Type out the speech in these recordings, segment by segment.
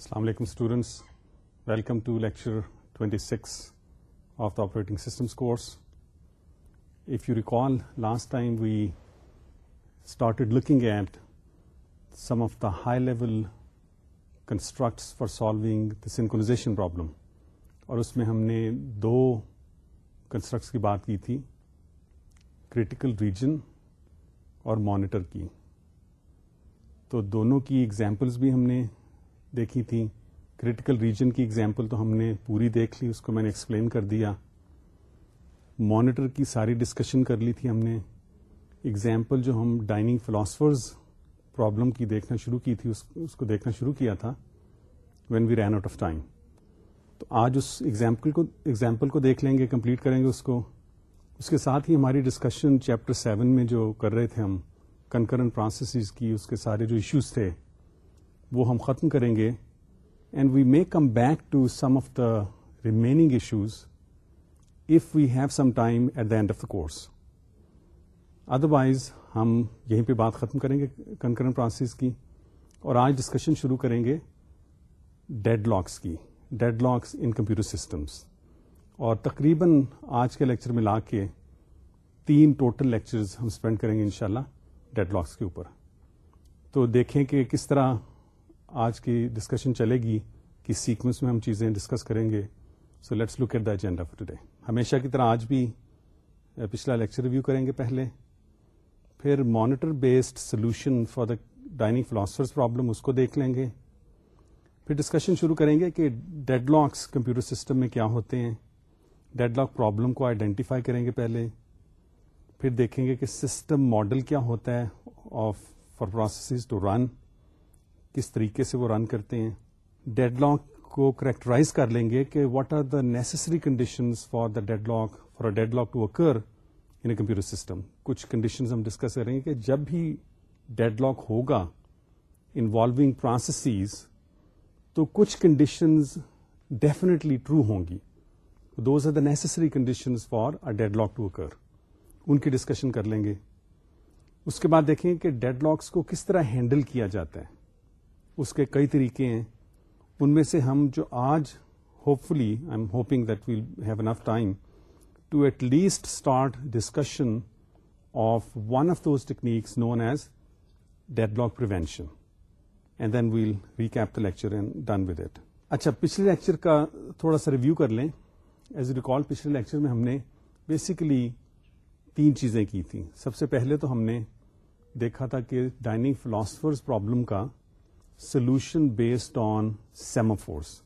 السلام علیکم students welcome to lecture 26 six of the operating systems course if you recall last time we started looking at some of the high level constructs for solving the synchronisation problem اور اس میں ہم نے دو constructs کی بات کی تھی critical region اور مانیٹر کی۔ تو دونوں کی ایگزامپلس بھی ہم نے دیکھی تھیں کریٹیکل ریجن کی ایگزامپل تو ہم نے پوری دیکھ لی، اس کو میں نے ایکسپلین کر دیا۔ مانیٹر کی ساری ڈسکشن کر لی تھی ہم نے۔ ایگزامپل جو ہم ڈائننگ فلاسفرز پرابلم کی دیکھنا شروع کی تھی، اس کو دیکھنا شروع کیا تھا۔ When we ran out of time تو آج اس ایگزامپل کو ایگزامپل کو دیکھ لیں گے کمپلیٹ کریں گے اس کو۔ اس کے ساتھ ہی ہماری ڈسکشن چیپٹر سیون میں جو کر رہے تھے ہم کنکرنٹ پروسیسز کی، اس کے سارے جو ایشوز تھے۔ وہ ہم ختم کریں گے and we may come back to some of the remaining issues if we have some time at the end of the course otherwise ہم یہیں پہ بات ختم کریں گے کنکرنٹ پروسیس کی اور آج ڈسکشن شروع کریں گے ڈیڈ لاکس کی deadlocks in computer systems اور تقریباً آج کے لیکچر میں لا کے تین ٹوٹل لیکچرز ہم اسپینڈ کریں گے انشاءاللہ ڈیڈ لاکس کے اوپر۔ تو دیکھیں کہ کس طرح آج کی ڈسکشن چلے گی کہ سیکوینس میں ہم چیزیں ڈسکس کریں گے. So let's look at the agenda for today ہمیشہ کی طرح آج بھی eh, پچھلا لیکچر ریویو کریں گے پہلے. پھر monitor based solution for the dining philosophers problem اس کو دیکھ لیں گے. پھر ڈسکشن شروع کریں گے کہ ڈیڈ لاکس کمپیوٹر سسٹم میں کیا ہوتے ہیں. ڈیڈ لاک پرابلم کو آئیڈینٹیفائی کریں گے پہلے. پھر دیکھیں گے کہ سسٹم ماڈل کیا ہوتا ہے of for process to run کس طریقے سے وہ رن کرتے ہیں۔ ڈیڈ لاک کو کریکٹرائز کر لیں گے کہ what are the necessary condition for the deadlock for a deadlock to occur in a computer system کچھ کنڈیشن ہم ڈسکس کریں گے کہ جب بھی ڈیڈ لاک ہوگا انوالوگ پروسیسز تو کچھ کنڈیشنز ڈیفینیٹلی ٹرو ہوں گی۔ Those are the necessary condition for a deadlock to occur ان کی ڈسکشن کر لیں گے۔ اس کے بعد دیکھیں کہ ڈیڈ لاکس کو کس طرح ہینڈل کیا جاتا ہے۔ اس کے کئی طریقے ہیں۔ ان میں سے ہم جو آج hopefully I am hoping that we'll have enough time to at least start discussion of one of those techniques known as deadlock prevention and then we'll recap the lecture and done with it اچھا پچھلے lecture کا تھوڑا سا review کر لیں۔ As a recall پچھلے lecture میں ہم نے بیسیکلی تین چیزیں کی تھیں۔ سب سے پہلے تو ہم نے دیکھا تھا کہ ڈائننگ فلاسفرز پرابلم کا سولوشن بیسڈ آن سیموفورس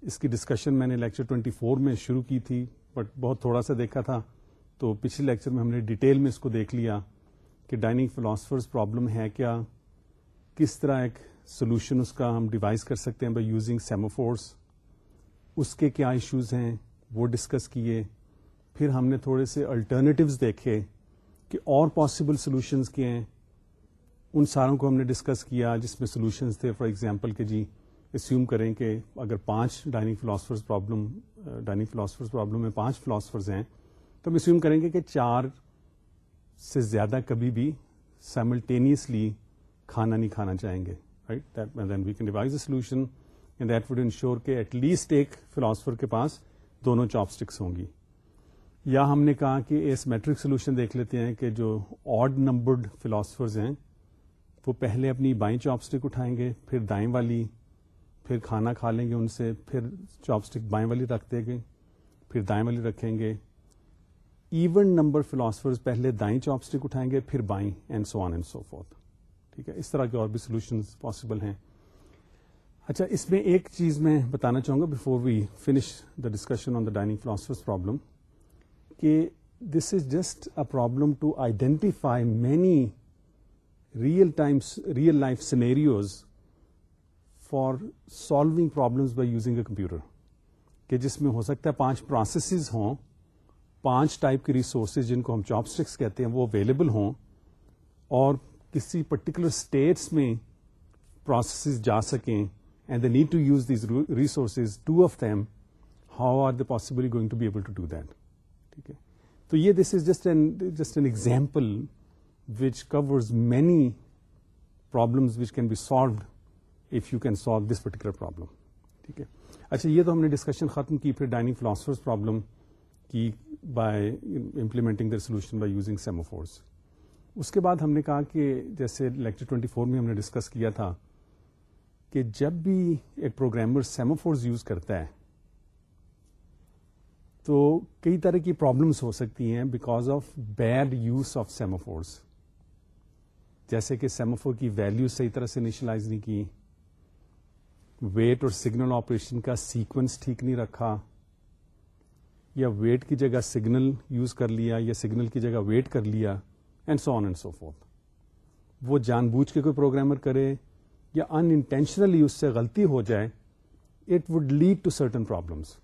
اس کی ڈسکشن میں نے لیکچر 24 فور میں شروع کی تھی بٹ بہت تھوڑا سا دیکھا تھا۔ تو پچھلے لیکچر میں ہم نے ڈیٹیل میں اس کو دیکھ لیا کہ ڈائننگ فلاسفرز پرابلم ہے کیا، کس طرح ایک سولوشن اس کا ہم ڈیوائز کر سکتے ہیں بائی یوزنگ سیموفورس اس کے کیا ایشوز ہیں، وہ ڈسکس کیے۔ پھر ہم نے تھوڑے سے الٹرنیٹیوز دیکھے کہ اور پاسبل سولوشنز کیے۔ ہیں ان ساروں کو ہم نے ڈسکس کیا جس میں سولوشنز تھے. فار ایگزامپل کہ جی اسیوم کریں کہ اگر پانچ dining philosophers problem dining philosophers problem میں پانچ فلاسفرز ہیں، تو ہم اسیوم کریں گے کہ چار سے زیادہ کبھی بھی سائملٹینیسلی کھانا نہیں کھانا چاہیں گے right then we can devise a solution and that would ensure کہ ایٹ لیسٹ ایک فلاسفر کے پاس دونوں چاپ اسٹکس ہوں گی. یا ہم نے کہا کہ ایس میٹرک سولوشن دیکھ لیتے ہیں کہ جو آڈ نمبرڈ فلاسفرز ہیں وہ پہلے اپنی بائیں چاپ اسٹک اٹھائیں گے، پھر دائیں والی، پھر کھانا کھا لیں گے ان سے، پھر چاپ اسٹک بائیں والی رکھ دیں گے، پھر دائیں والی رکھیں گے۔ ایون نمبر فلاسفرز پہلے دائیں چاپ اسٹک اٹھائیں گے، پھر بائیں and so on and so forth ٹھیک ہے؟ اس طرح کے اور بھی سولوشن پاسبل ہیں۔ اچھا اس میں ایک چیز میں بتانا چاہوں گا before we finish the discussion on the dining philosophers problem کہ this is just a problem to identify many real time real life scenarios for solving problems by using a computer کہ جس میں ہو سکتا ہے پانچ پروسیسز ہوں، پانچ type کے ریسورسز جن کو ہم چاپ اسٹکس کہتے ہیں، وہ اویلیبل ہوں اور کسی پرٹیکولر اسٹیٹس میں پروسیسز جا سکیں and the need to use these resources two of them how are the possibly going to be able to do that ٹھیک ہے؟ تو یہ this is just an just an example which covers many problems which can be solved if you can solve this particular problem ٹھیک ہے۔ اچھا یہ تو ہم نے ڈسکشن ختم کی، پھر ڈائننگ فلاسفرز پرابلم کی by implementing the solution by using semaphores اس کے بعد ہم نے کہا کہ جیسے لیکچر ٹوینٹی فور میں ہم نے ڈسکس کیا تھا کہ جب بھی ایک پروگرامر سیموفورز یوز کرتا ہے، تو کئی طرح کی پرابلمس ہو سکتی ہیں because of bad use of semaphores جیسے کہ سیموفور کی ویلو صحیح طرح سے انیشلائز نہیں کی۔ ویٹ اور سگنل آپریشن کا سیکوینس ٹھیک نہیں رکھا۔ یا ویٹ کی جگہ سگنل یوز کر لیا یا سگنل کی جگہ ویٹ کر لیا and so on and so forth وہ جان بوجھ کے کوئی پروگرامر کرے یا ان انٹینشنلی اس سے غلطی ہو جائے it would lead to certain problems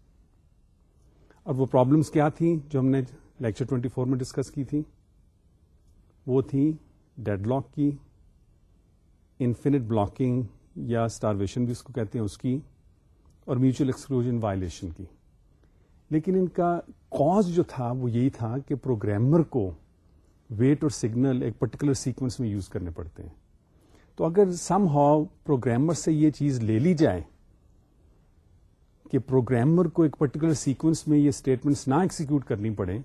اور وہ پرابلمس کیا تھیں جو ہم نے لیکچر ٹوینٹی فور میں ڈسکس کی تھی وہ تھیں ڈیڈ لاک کی، انفینٹ بلاکنگ یا اسٹارویشن بھی اس کو کہتے ہیں اس کی، اور میوچل ایکسکلوژن وائلیشن کی۔ لیکن ان کا کاز جو تھا، وہ یہی تھا کہ پروگرامر کو ویٹ اور سگنل ایک پرٹیکولر سیکوینس میں یوز کرنے پڑتے ہیں۔ تو اگر سم ہاؤ پروگرامر سے یہ چیز لے لی جائے کہ پروگرامر کو ایک پرٹیکولر سیکوینس میں یہ اسٹیٹمنٹس نہ ایکسیکیوٹ کرنی پڑے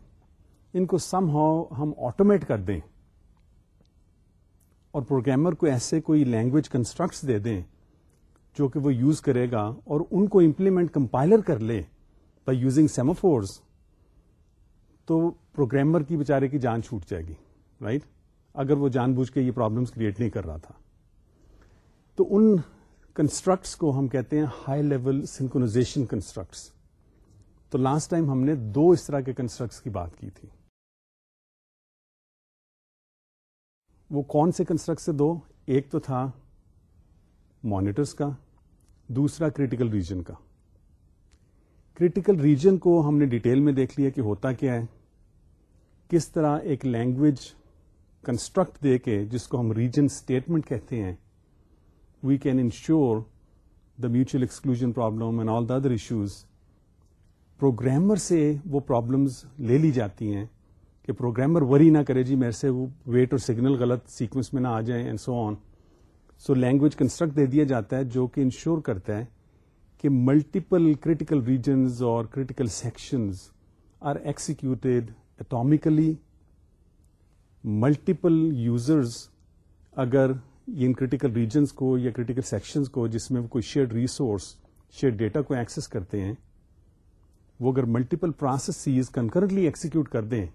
ان کو سم ہاؤ ہم آٹومیٹ کر دیں۔ اور پروگرامر کو ایسے کوئی لینگویج کنسٹرکٹس دے دیں جو کہ وہ یوز کرے گا اور ان کو امپلیمنٹ کمپائلر کر لے بائی یوزنگ سیموفورس تو پروگرامر کی بیچارے کی جان چھوٹ جائے گی رائٹ right? اگر وہ جان بوجھ کے یہ پرابلمس کریٹ نہیں کر رہا تھا۔ تو ان کنسٹرکٹس کو ہم کہتے ہیں ہائی لیول سنکونازیشن کنسٹرکٹس تو لاسٹ ٹائم ہم نے دو اس طرح کے کنسٹرکٹس کی بات کی تھی۔ وہ کون سے کنسٹرکٹ سے دو؟ ایک تو تھا مانیٹرس کا، دوسرا کریٹیکل ریجن کا۔ کریٹیکل ریجن کو ہم نے ڈیٹیل میں دیکھ لیا کہ ہوتا کیا ہے۔ کس طرح ایک لینگویج کنسٹرکٹ دے کے، جس کو ہم ریجن اسٹیٹمنٹ کہتے ہیں we can ensure the mutual exclusion problem and all the other issues programmer سے وہ پرابلمز لے لی جاتی ہیں۔ کہ پروگرامر وری نہ کرے جی میرے سے وہ ویٹ اور سگنل غلط سیکوینس میں نہ آ جائیں and so on so language construct دے دیا جاتا ہے جو کہ انشور کرتا ہے کہ ملٹیپل کریٹیکل ریجنز اور critical sections are executed atomically multiple users اگر ان کریٹیکل ریجنس کو یا کریٹیکل سیکشنز کو جس میں وہ کوئی شیئر ریسورس شیئر ڈیٹا کو ایکسس کرتے ہیں، وہ اگر ملٹیپل پروسیس کنکرنٹلی ایکسیکیوٹ کر دیں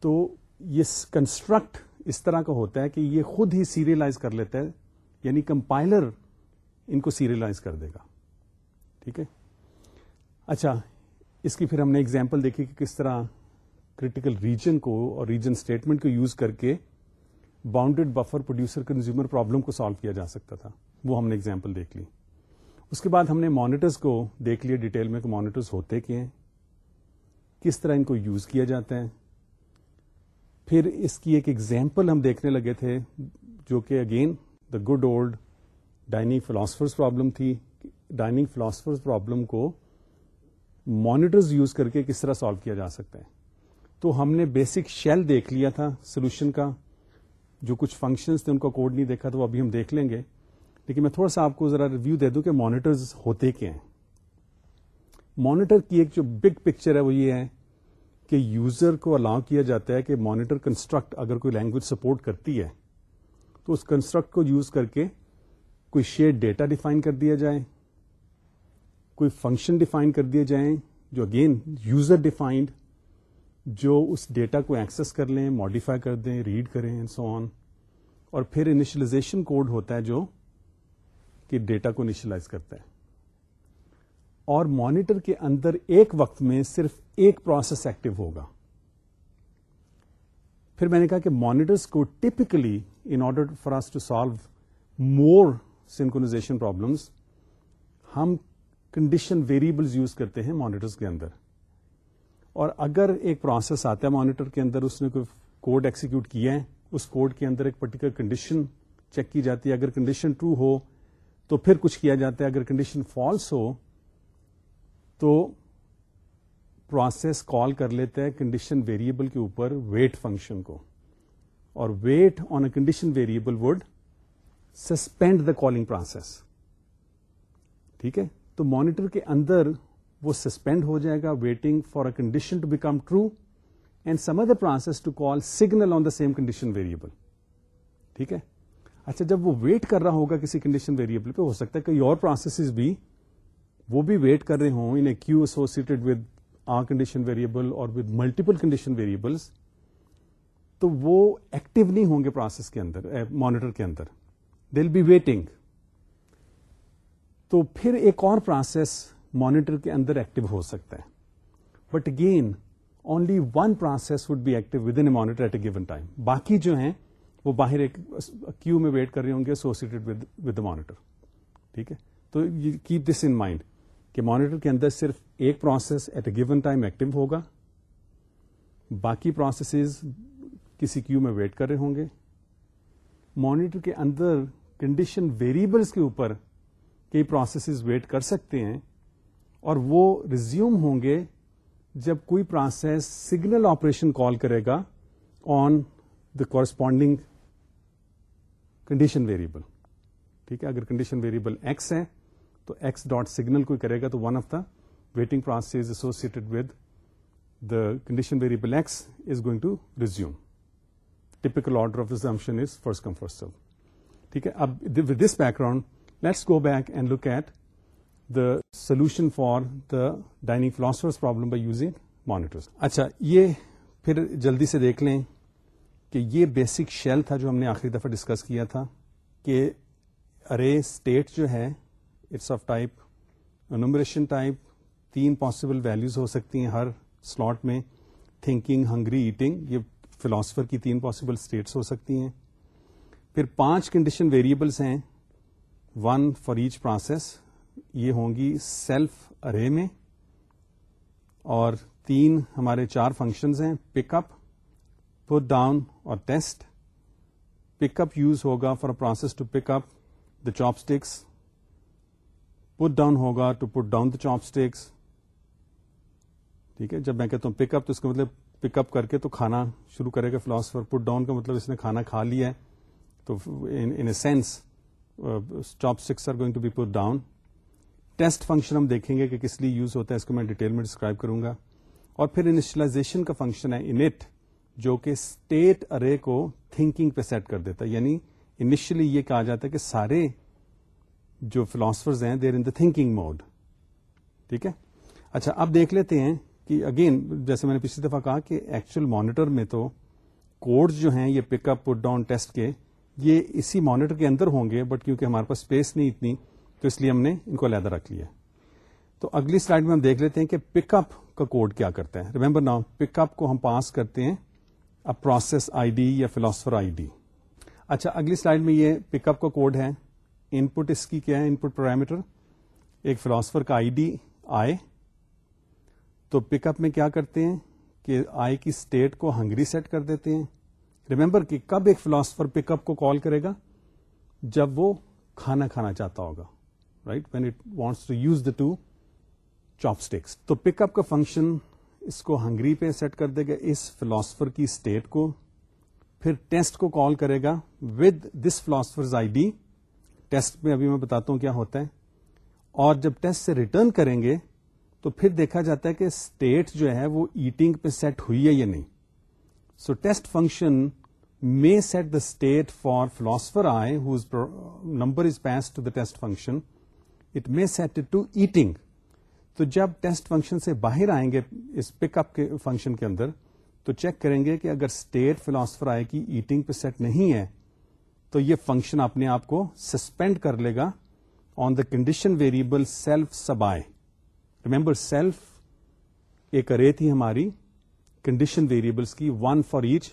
تو یہ کنسٹرکٹ اس طرح کا ہوتا ہے کہ یہ خود ہی سیریلائز کر لیتا ہے یعنی کمپائلر ان کو سیریلائز کر دے گا۔ ٹھیک ہے؟ اچھا اس کی پھر ہم نے اگزامپل دیکھی کہ کس طرح کریٹیکل ریجن کو اور ریجن اسٹیٹمنٹ کو یوز کر کے bounded buffer producer consumer problem کو سالو کیا جا سکتا تھا۔ وہ ہم نے اگزامپل دیکھ لی۔ اس کے بعد ہم نے مانیٹرس کو دیکھ لیا ڈیٹیل میں کہ مانیٹرس ہوتے کیا ہیں، کس طرح ان کو یوز کیا جاتا ہے۔ پھر اس کی ایک ایگزامپل ہم دیکھنے لگے تھے، جو کہ again the good old dining philosophers problem تھی۔ ڈائننگ فلاسفرز پرابلم کو مانیٹرز یوز کر کے کس طرح سالو کیا جا سکتا ہے۔ تو ہم نے بیسک شیل دیکھ لیا تھا سولوشن کا۔ جو کچھ فنکشنز تھے، ان کا کوڈ نہیں دیکھا تو ابھی ہم دیکھ لیں گے۔ لیکن میں تھوڑا سا آپ کو ذرا ریویو دے دوں کہ مانیٹرز ہوتے کیا ہیں۔ مانیٹر کی ایک جو بگ پکچر ہے وہ یہ ہے کہ یوزر کو الاؤ کیا جاتا ہے کہ مانیٹر کنسٹرکٹ اگر کوئی لینگویج سپورٹ کرتی ہے، تو اس کنسٹرکٹ کو یوز کر کے کوئی شیئر ڈیٹا ڈیفائن کر دیا جائے، کوئی فنکشن ڈیفائن کر دیے جائیں جو اگین یوزر ڈیفائنڈ جو اس ڈیٹا کو ایکسس کر لیں ماڈیفائی کر دیں ریڈ کریں سو آن اور پھر انیشلائزیشن کوڈ ہوتا ہے جو کہ ڈیٹا کو انیشلائز کرتا ہے۔ اور مانیٹر کے اندر ایک وقت میں صرف ایک پروسیس ایکٹیو ہوگا۔ پھر میں نے کہا کہ مانیٹرس کو typically in order for us to solve more synchronization problems ہم کنڈیشن ویریبلز یوز کرتے ہیں مانیٹرس کے اندر۔ اور اگر ایک پروسیس آتا ہے مانیٹر کے اندر، اس نے کوئی کوڈ ایکسیکیوٹ کیا ہے، اس کوڈ کے اندر ایک پرٹیکولر کنڈیشن چیک کی جاتی ہے۔ اگر کنڈیشن ٹرو ہو تو پھر کچھ کیا جاتا ہے۔ اگر کنڈیشن فالس ہو تو پروسیس کال کر لیتا ہے کنڈیشن ویریبل کے اوپر ویٹ فنکشن کو۔ اور wait on a condition variable would suspend the calling process ٹھیک ہے؟ تو مانیٹر کے اندر وہ سسپینڈ ہو جائے گا waiting for a condition to become true and some other process to call signal on the same condition variable ٹھیک ہے؟ اچھا جب وہ ویٹ کر رہا ہوگا کسی کنڈیشن ویریبل پہ، ہو سکتا ہے کئی اور پروسیسز بھی وہ بھی ویٹ کر رہے ہوں in queue associated with a condition variable اور ود ملٹیپل کنڈیشن ویریبلس تو وہ ایکٹیو نہیں ہوں گے پروسیس کے اندر مانیٹر کے اندر۔ دل بی ویٹنگ تو پھر ایک اور پروسیس مانیٹر کے اندر ایکٹیو ہو سکتا ہے۔ But again only one process would be active within monitor at a given time باقی جو ہیں، وہ باہر ایک کیو میں ویٹ کر رہے ہوں گے ایسوسیڈ ود دا مانیٹر ٹھیک ہے؟ تو کیپ دس ان مائنڈ کہ مانیٹر کے اندر صرف ایک process at a given time active ہوگا، باقی پروسیسز کسی کیو میں ویٹ کر رہے ہوں گے۔ مانیٹر کے اندر کنڈیشن ویریبلس کے اوپر کئی پروسیسز ویٹ کر سکتے ہیں اور وہ ریزیوم ہوں گے جب کوئی پروسیس سگنل آپریشن کال کرے گا on the corresponding condition variable ٹھیک ہے، اگر کنڈیشن ویریبل ایکس ہے تو ایکس ڈاٹ سگنل کوئی کرے گا تو one of the waiting process associated with the condition variable x is going to resume typical order of resumption is first come first serve ٹھیک ہے؟ اب with this background let's go back and look at the solution for the dining philosophers problem by using monitor اچھا یہ پھر جلدی سے دیکھ لیں کہ یہ بیسک شیل تھا جو ہم نے آخری دفعہ ڈسکس کیا تھا کہ ارے اسٹیٹ جو ہے it's of type enumeration type تین پاسبل ویلوز ہو سکتی ہیں ہر سلاٹ میں. تھنکنگ ہنگری ایٹنگ یہ فلاسفر کی تین پاسبل اسٹیٹس ہو سکتی ہیں. پھر پانچ کنڈیشن ویریبلس ہیں. ون فار ایچ پروسیس یہ ہوں گی سیلف ارے میں. اور تین ہمارے چار فنکشنز ہیں. پک اپ پٹ ڈاؤن اور ٹیسٹ پک اپ یوز ہوگا for process to pick up the chopsticks put down ہوگا to put down the chopsticks ٹھیک ہے، جب میں کہتا ہوں پک اپ تو اس کا مطلب پک اپ کر کے تو کھانا شروع کرے گا فلاسفر پٹ ڈاؤن کا مطلب اس نے کھانا کھا لیا ہے۔ تو in a sense chopsticks are going to be put down test function ہم دیکھیں گے کہ کس لیے یوز ہوتا ہے، اس کو میں ڈیٹیل میں ڈسکرائب کروں گا۔ اور پھر انیشلائزیشن کا فنکشن ہے انٹ جو کہ اسٹیٹ ارے کو تھنکنگ پہ سیٹ کر دیتا ہے۔ یعنی انیشلی یہ کہا جاتا ہے کہ سارے جو فلاسفرز ہیں دیر ان دا تھنکنگ موڈ ٹھیک ہے؟ اچھا اب دیکھ لیتے ہیں کہ اگین جیسے میں نے پچھلی دفعہ کہا کہ ایکچوئل مانیٹر میں تو کوڈ جو ہیں، یہ پک اپ پٹ ڈاؤن ٹیسٹ کے، یہ اسی مانیٹر کے اندر ہوں گے بٹ کیونکہ ہمارے پاس اسپیس نہیں اتنی، تو اس لیے ہم نے ان کو علیحدہ رکھ لیا۔ تو اگلی سلائڈ میں ہم دیکھ لیتے ہیں کہ پک اپ کا کوڈ کیا کرتا ہے۔ ریمبر ناؤ پک اپ کو ہم پاس کرتے ہیں پروسیس آئی ڈی یا فلاسفر آئی ڈی اچھا اگلی سلائڈ میں یہ پک اپ کا کوڈ ہے۔ ان پٹ اس کی کیا ہے؟ ان پٹ پیرامیٹر. ایک فلاسفر کا آئی ڈی آئے. تو پک اپ میں کیا کرتے ہیں کہ آئی کی اسٹیٹ کو ہنگری سیٹ کر دیتے ہیں. ریمبر کہ کب ایک فلاسفر پک اپ کو کال کرے گا؟ جب وہ کھانا کھانا چاہتا ہوگا. Right when it wants to use the two chopsticks تو پک اپ کا فنکشن اس کو ہنگری پہ سیٹ کر دے گا. اس فلاسفر کی اسٹیٹ کو پھر ٹیسٹ کو کال کرے گا. With this philosopher I D test میں ابھی میں بتاتا ہوں کیا ہوتا ہے۔ اور جب ٹیسٹ سے ریٹرن کریں گے تو پھر دیکھا جاتا ہے کہ اسٹیٹ جو ہے وہ ایٹنگ پہ سیٹ ہوئی ہے یا نہیں۔ So test function may set the state for philosopher I whose number is passed to the test function it may set to eating تو جب ٹیسٹ فنکشن سے باہر آئیں گے اس پک اپ کے فنکشن کے اندر، تو چیک کریں گے کہ اگر اسٹیٹ فلاسفر آئے کی ایٹنگ پہ سیٹ نہیں ہے تو یہ فنکشن اپنے آپ کو سسپینڈ کر لے گا on the condition variable self sub I remember self ایک ارے تھی ہماری کنڈیشن ویریبلس کی ون فار ایچ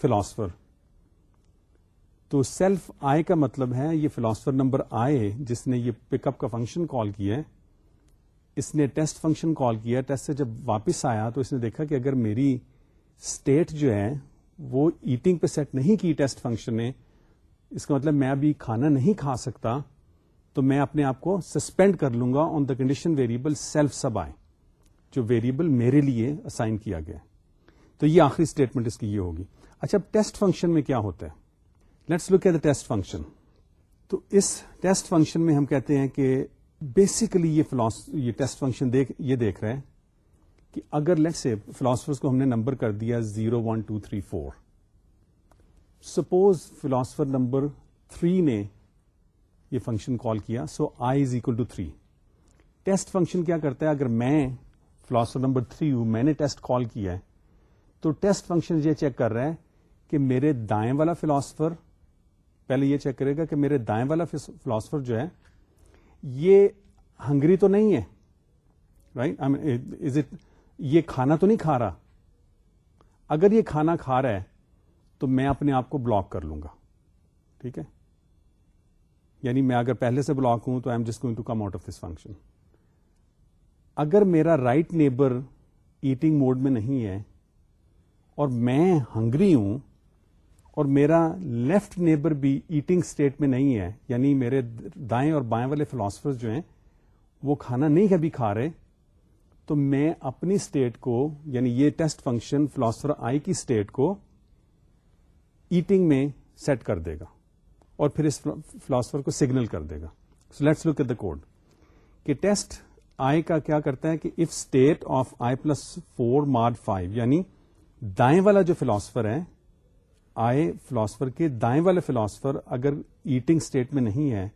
فلاسفر تو سیلف آئے کا مطلب ہے یہ فلاسفر نمبر آئے جس نے یہ پک اپ کا فنکشن کال کیا ہے۔ اس نے ٹیسٹ فنکشن کال کیا ٹیسٹ سے جب واپس آیا تو اس نے دیکھا کہ اگر میری اسٹیٹ جو ہے وہ ایٹنگ پہ سیٹ نہیں کی ٹیسٹ فنکشن نے اس کا مطلب میں ابھی کھانا نہیں کھا سکتا، تو میں اپنے آپ کو سسپینڈ کر لوں گا on the condition variable self sub I جو ویریبل میرے لیے اسائن کیا گیا تو یہ آخری اسٹیٹمنٹ اس کی یہ ہوگی۔ اچھا اب ٹیسٹ فنکشن میں کیا ہوتا ہے؟ Let's look at the test function تو اس ٹیسٹ فنکشن میں ہم کہتے ہیں کہ بیسیکلی یہ یہ ٹیسٹ فنکشن دیکھ، یہ دیکھ رہے ہیں کہ اگر لیٹ سے فلاسفرس کو ہم نے نمبر کر دیا zero one two three four suppose philosopher number three نے یہ فنکشن کال کیا so I is equal to three test function کیا کرتا ہے؟ اگر میں فلاسفر نمبر تھری ہوں، میں نے ٹیسٹ کال کیا ہے، تو ٹیسٹ فنکشن یہ چیک کر رہا ہے کہ میرے دائیں والا فلاسفر، پہلے یہ چیک کرے گا کہ میرے دائیں والا فلاسفر جو ہے، یہ ہنگری تو نہیں ہے رائٹ از اٹ یہ کھانا تو نہیں کھا رہا۔ اگر یہ کھانا کھا رہا ہے تو میں اپنے آپ کو بلاک کر لوں گا۔ ٹھیک ہے؟ یعنی میں اگر پہلے سے بلاک ہوں تو I am just going to come out of this function اگر میرا رائٹ نیبر ایٹنگ موڈ میں نہیں ہے اور میں ہنگری ہوں اور میرا لیفٹ نیبر بھی ایٹنگ اسٹیٹ میں نہیں ہے یعنی میرے دائیں اور بائیں والے فلاسفر جو ہیں، وہ کھانا نہیں کبھی کھا رہے، تو میں اپنی اسٹیٹ کو یعنی یہ ٹیسٹ فنکشن فلاسفر آئی کی اسٹیٹ کو ایٹنگ میں سیٹ کر دے گا اور پھر اس فلاسفر کو سگنل کر دے گا. So let's look at the code کہ ٹیسٹ آئی کا کیا کرتا ہے کہ if state of I plus four mod five یعنی دائیں والا جو فلاسفر ہے آئے فلاسفر کے دائیں والے فلاسفر اگر ایٹنگ اسٹیٹ میں نہیں ہے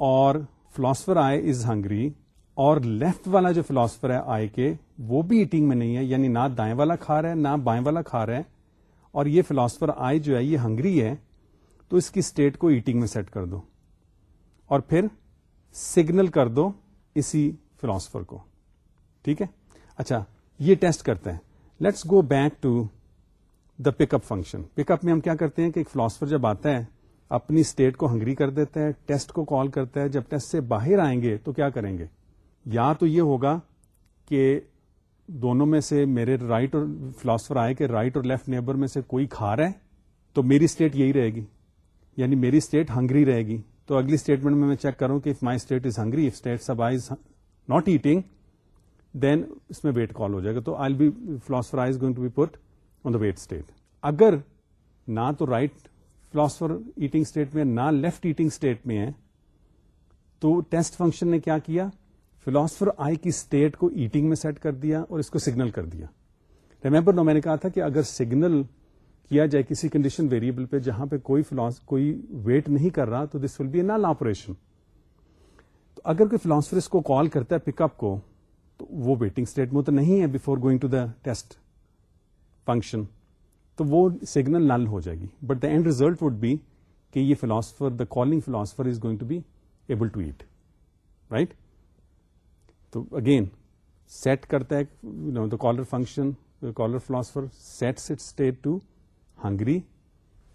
اور فلاسفر آئے از ہنگری اور لیفٹ والا جو فلاسفر ہے آئے کے، وہ بھی ایٹنگ میں نہیں ہے یعنی نہ دائیں والا کھا رہا ہے، نہ بائیں والا کھا رہا ہے اور یہ فلاسفر آئے جو ہے، یہ ہنگری ہے، تو اس کی اسٹیٹ کو ایٹنگ میں سیٹ کر دو۔ اور پھر سگنل کر دو اسی فلاسفر کو۔ ٹھیک ہے؟ اچھا یہ ٹیسٹ کرتے ہیں۔ Let's go back to the pick up function pick up میں ہم کیا کرتے ہیں کہ ایک فلاسفر جب آتا ہے، اپنی اسٹیٹ کو ہنگری کر دیتا ہے ٹیسٹ کو کال کرتا ہے۔ جب ٹیسٹ سے باہر آئیں گے تو کیا کریں گے؟ یا تو یہ ہوگا کہ دونوں میں سے میرے رائٹ اور فلاسفر آئے کہ رائٹ اور لیفٹ نیبر میں سے کوئی کھا رہا ہے تو میری اسٹیٹ یہی رہے گی۔ یعنی میری اسٹیٹ ہنگری رہے گی۔ تو اگلی اسٹیٹمنٹ میں میں چیک کروں کہ if my state is hungry if state sub I not eating then اس میں ویٹ کال ہو جائے گا۔ تو I be philosopher I is going to be put on the wait state اگر نہ تو رائٹ فلاسفر ایٹنگ اسٹیٹ میں نہ لیفٹ ایٹنگ اسٹیٹ میں ہے، تو ٹیسٹ فنکشن نے کیا کیا؟ فلاسفر آئی کی اسٹیٹ کو ایٹنگ میں سیٹ کر دیا اور اس کو سگنل کر دیا۔ ریمبر نو میں نے کہا تھا کہ اگر سگنل کیا جائے کسی کنڈیشن ویریبل پہ جہاں پہ کوئی فلاس، کوئی ویٹ نہیں کر رہا تو دس ول بی اے نال آپریشن تو اگر کوئی فلاسفر اس کو کال کرتا ہے پک اپ کو، تو وہ ویٹنگ اسٹیٹ میں تو نہیں ہے before going to the test function تو وہ سگنل نل ہو جائے گی۔ But the end result would be کہ یہ philosopher the calling philosopher is going to be able to eat right تو اگین سیٹ کرتا ہے the caller function caller philosopher set set state to hungry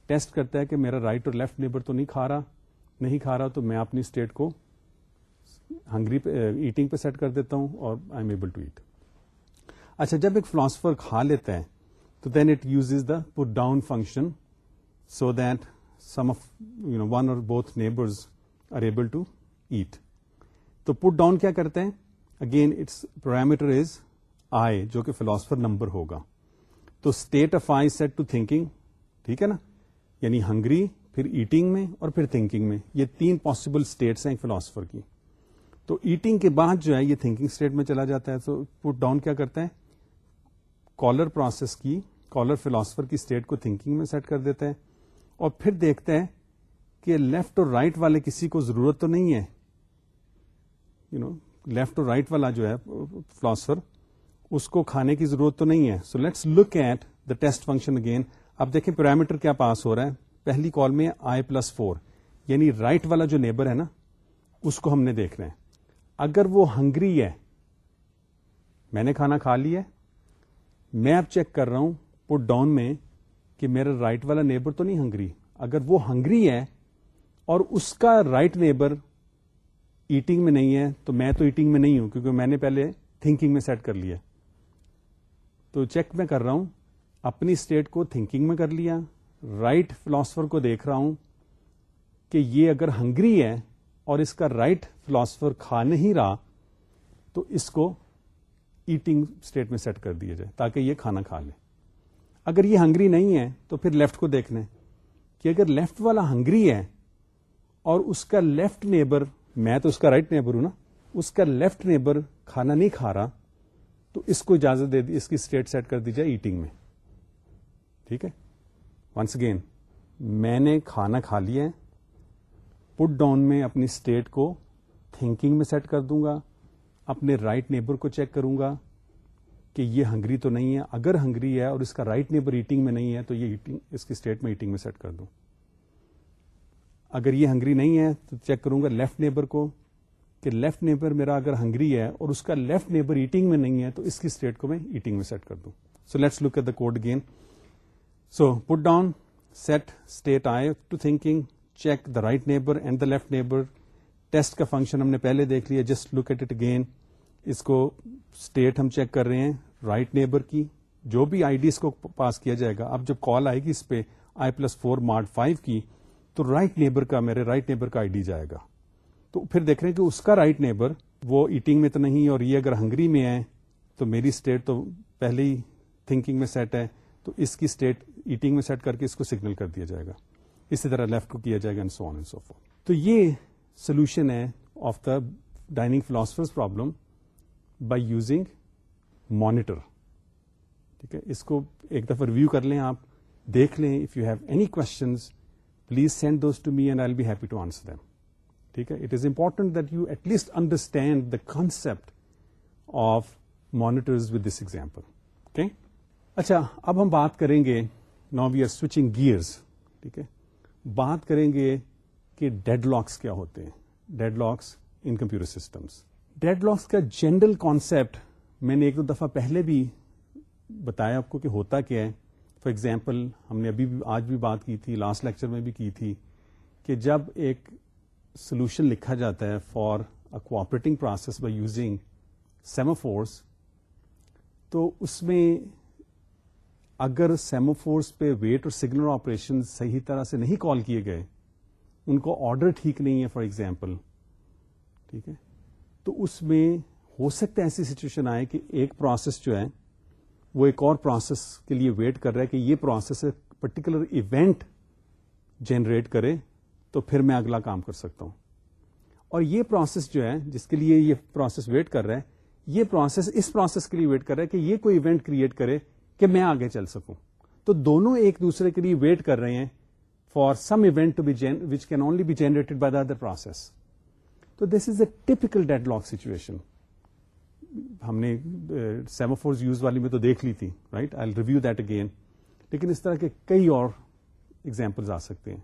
test کرتا ہے کہ میرا right اور لیفٹ نیبر تو نہیں کھا رہا، نہیں کھا رہا تو میں اپنی اسٹیٹ کو ہنگری پہ ایٹنگ پہ سیٹ کر دیتا ہوں اور I am able to eat اچھا جب ایک فلاسفر کھا لیتا ہے، تو then it uses as the put down function so that some of you know one or both neighbours are able to eat تو پٹ ڈاؤن کیا کرتے ہیں؟ Again it's parameter is I جو کہ فلاسفر نمبر ہوگا. تو state of I set to thinking ٹھیک ہے نا؟ یعنی ہنگری پھر ایٹنگ میں اور پھر تھنکنگ میں. یہ تین پاسبل اسٹیٹس ہیں ایک فلاسفر کی. تو ایٹنگ کے بعد جو ہے یہ تھنکنگ اسٹیٹ میں چلا جاتا ہے. تو پٹ ڈاؤن کیا کرتا ہے کالر پروسیس کی کالر فلاسفر کی اسٹیٹ کو تھنکنگ میں سیٹ کر دیتا ہے اور پھر دیکھتا ہے کہ لیفٹ اور رائٹ والے کسی کو ضرورت تو نہیں ہے. یو نو لیفٹ اور رائٹ والا جو ہے فلاسفر اس کو کھانے کی ضرورت تو نہیں ہے۔ So let's look at the test function again اب دیکھیں پیرامیٹر کیا پاس ہو رہا ہے۔ پہلی کال میں آئی پلس فور یعنی رائٹ والا جو نیبر ہے نا، اس کو ہم نے دیکھنا ہے۔ اگر وہ ہنگری ہے، میں نے کھانا کھا لیا میں اب چیک کر رہا ہوں پٹ ڈاؤن میں، کہ میرا رائٹ والا نیبر تو نہیں ہنگری اگر وہ ہنگری ہے اور اس کا رائٹ نیبر ایٹنگ میں نہیں ہے تو میں تو ایٹنگ میں نہیں ہوں کیونکہ میں نے پہلے تھنکنگ میں سیٹ کر لیا۔ تو چیک میں کر رہا ہوں، اپنی اسٹیٹ کو تھنکنگ میں کر لیا۔ رائٹ right فلاسفر کو دیکھ رہا ہوں کہ یہ اگر ہنگری ہے اور اس کا رائٹ right فلاسفر کھا نہیں رہا، تو اس کو ایٹنگ اسٹیٹ میں سیٹ کر دیا جائے تاکہ یہ کھانا کھا لے۔ اگر یہ ہنگری نہیں ہے تو پھر لیفٹ کو دیکھنا ہے کہ اگر لیفٹ والا ہنگری ہے اور اس کا لیفٹ نیبر میں تو اس کا رائٹ نیبر ہوں نا، اس کا لیفٹ نیبر کھانا نہیں کھا رہا، تو اس کو اجازت دے دی، اس کی اسٹیٹ سیٹ کر دی جائے ایٹنگ میں۔ ٹھیک ہے؟ ونس اگین میں نے کھانا کھا لیا ہے پٹ ڈاؤن میں اپنی اسٹیٹ کو تھنکنگ میں سیٹ کر دوں گا، اپنے رائٹ نیبر کو چیک کروں گا کہ یہ ہنگری تو نہیں ہے۔ اگر ہنگری ہے اور اس کا رائٹ نیبر ایٹنگ میں نہیں ہے، تو یہ ایٹنگ اس کی اسٹیٹ میں ایٹنگ میں سیٹ کر دوں۔ اگر یہ ہنگری نہیں ہے تو چیک کروں گا لیفٹ نیبر کو کہ لیفٹ نیبر میرا اگر ہنگری ہے اور اس کا لیفٹ نیبر ایٹنگ میں نہیں ہے تو اس کی اسٹیٹ کو میں ایٹنگ میں سیٹ کر دوں۔ So let's look at the code again so put down set state i to thinking check the right neighbour and the left neighbour test کا فنکشن ہم نے پہلے دیکھ لیا just look at it again اس کو state ہم check کر رہے ہیں رائٹ right نیبر کی، جو بھی آئی ڈی اس کو پاس کیا جائے گا۔ اب جب کال آئے گی اس پہ i plus four mod five کی تو رائٹ نیبر کا میرے رائٹ نیبر کا آئی ڈی جائے گا۔ تو پھر دیکھ رہے ہیں کہ اس کا رائٹ نیبر وہ ایٹنگ میں تو نہیں اور یہ اگر ہنگری میں ہے تو میری اسٹیٹ تو پہلے ہی تھنکنگ میں سیٹ ہے۔ تو اس کی اسٹیٹ ایٹنگ میں سیٹ کر کے اس کو سگنل کر دیا جائے گا۔ اسی طرح لیفٹ کو کیا جائے گا سو آن اینڈ سو فور تو یہ سولوشن ہے of the dining philosophers problem by using monitor ٹھیک ہے؟ اس کو ایک دفعہ ریویو کر لیں آپ، دیکھ لیں if you have any questions please send those to me and I be happy to answer them ٹھیک ہے it is important that you at least understand the concept of monitors with this example okay اچھا اب ہم بات کریں گے نا we are switching gears ٹھیک ہے بات کریں گے کہ ڈیڈ لاکس کیا ہوتے ہیں deadlocks in computer systems deadlocks کا جنرل کانسپٹ میں نے ایک دو دفعہ پہلے بھی بتایا آپ کو کہ ہوتا کیا ہے فار ایگزامپل ہم نے ابھی بھی آج بھی بات کی تھی لاسٹ لیکچر میں بھی کی تھی کہ جب ایک سولوشن لکھا جاتا ہے for a cooperating process by using semaphores تو اس میں اگر سیموفورس پہ ویٹ اور سگنل آپریشن صحیح طرح سے نہیں کال کیے گئے، ان کو آرڈر ٹھیک نہیں ہے فار ایگزامپل ٹھیک ہے؟ تو اس میں ہو سکتا ہے ایسی سچویشن آئے کہ ایک پروسیس جو ہے وہ ایک اور پروسیس کے لیے ویٹ کر رہا ہے کہ یہ پروسیس پرٹیکولر ایونٹ جنریٹ کرے تو پھر میں اگلا کام کر سکتا ہوں۔ اور یہ پروسیس جو ہے، جس کے لیے یہ پروسیس ویٹ کر رہا ہے، یہ پروسیس اس پروسیس کے لیے ویٹ کر رہا ہے کہ یہ کوئی ایونٹ کریٹ کرے کہ میں آگے چل سکوں۔ تو دونوں ایک دوسرے کے لیے ویٹ کر رہے ہیں for some event to be which can only be generated by the other process تو this is a typical deadlock situation ہم نے سیموفورز یوز والی میں تو دیکھ لی تھی right I review that again لیکن اس طرح کے کئی اور ایگزامپلز آ سکتے ہیں۔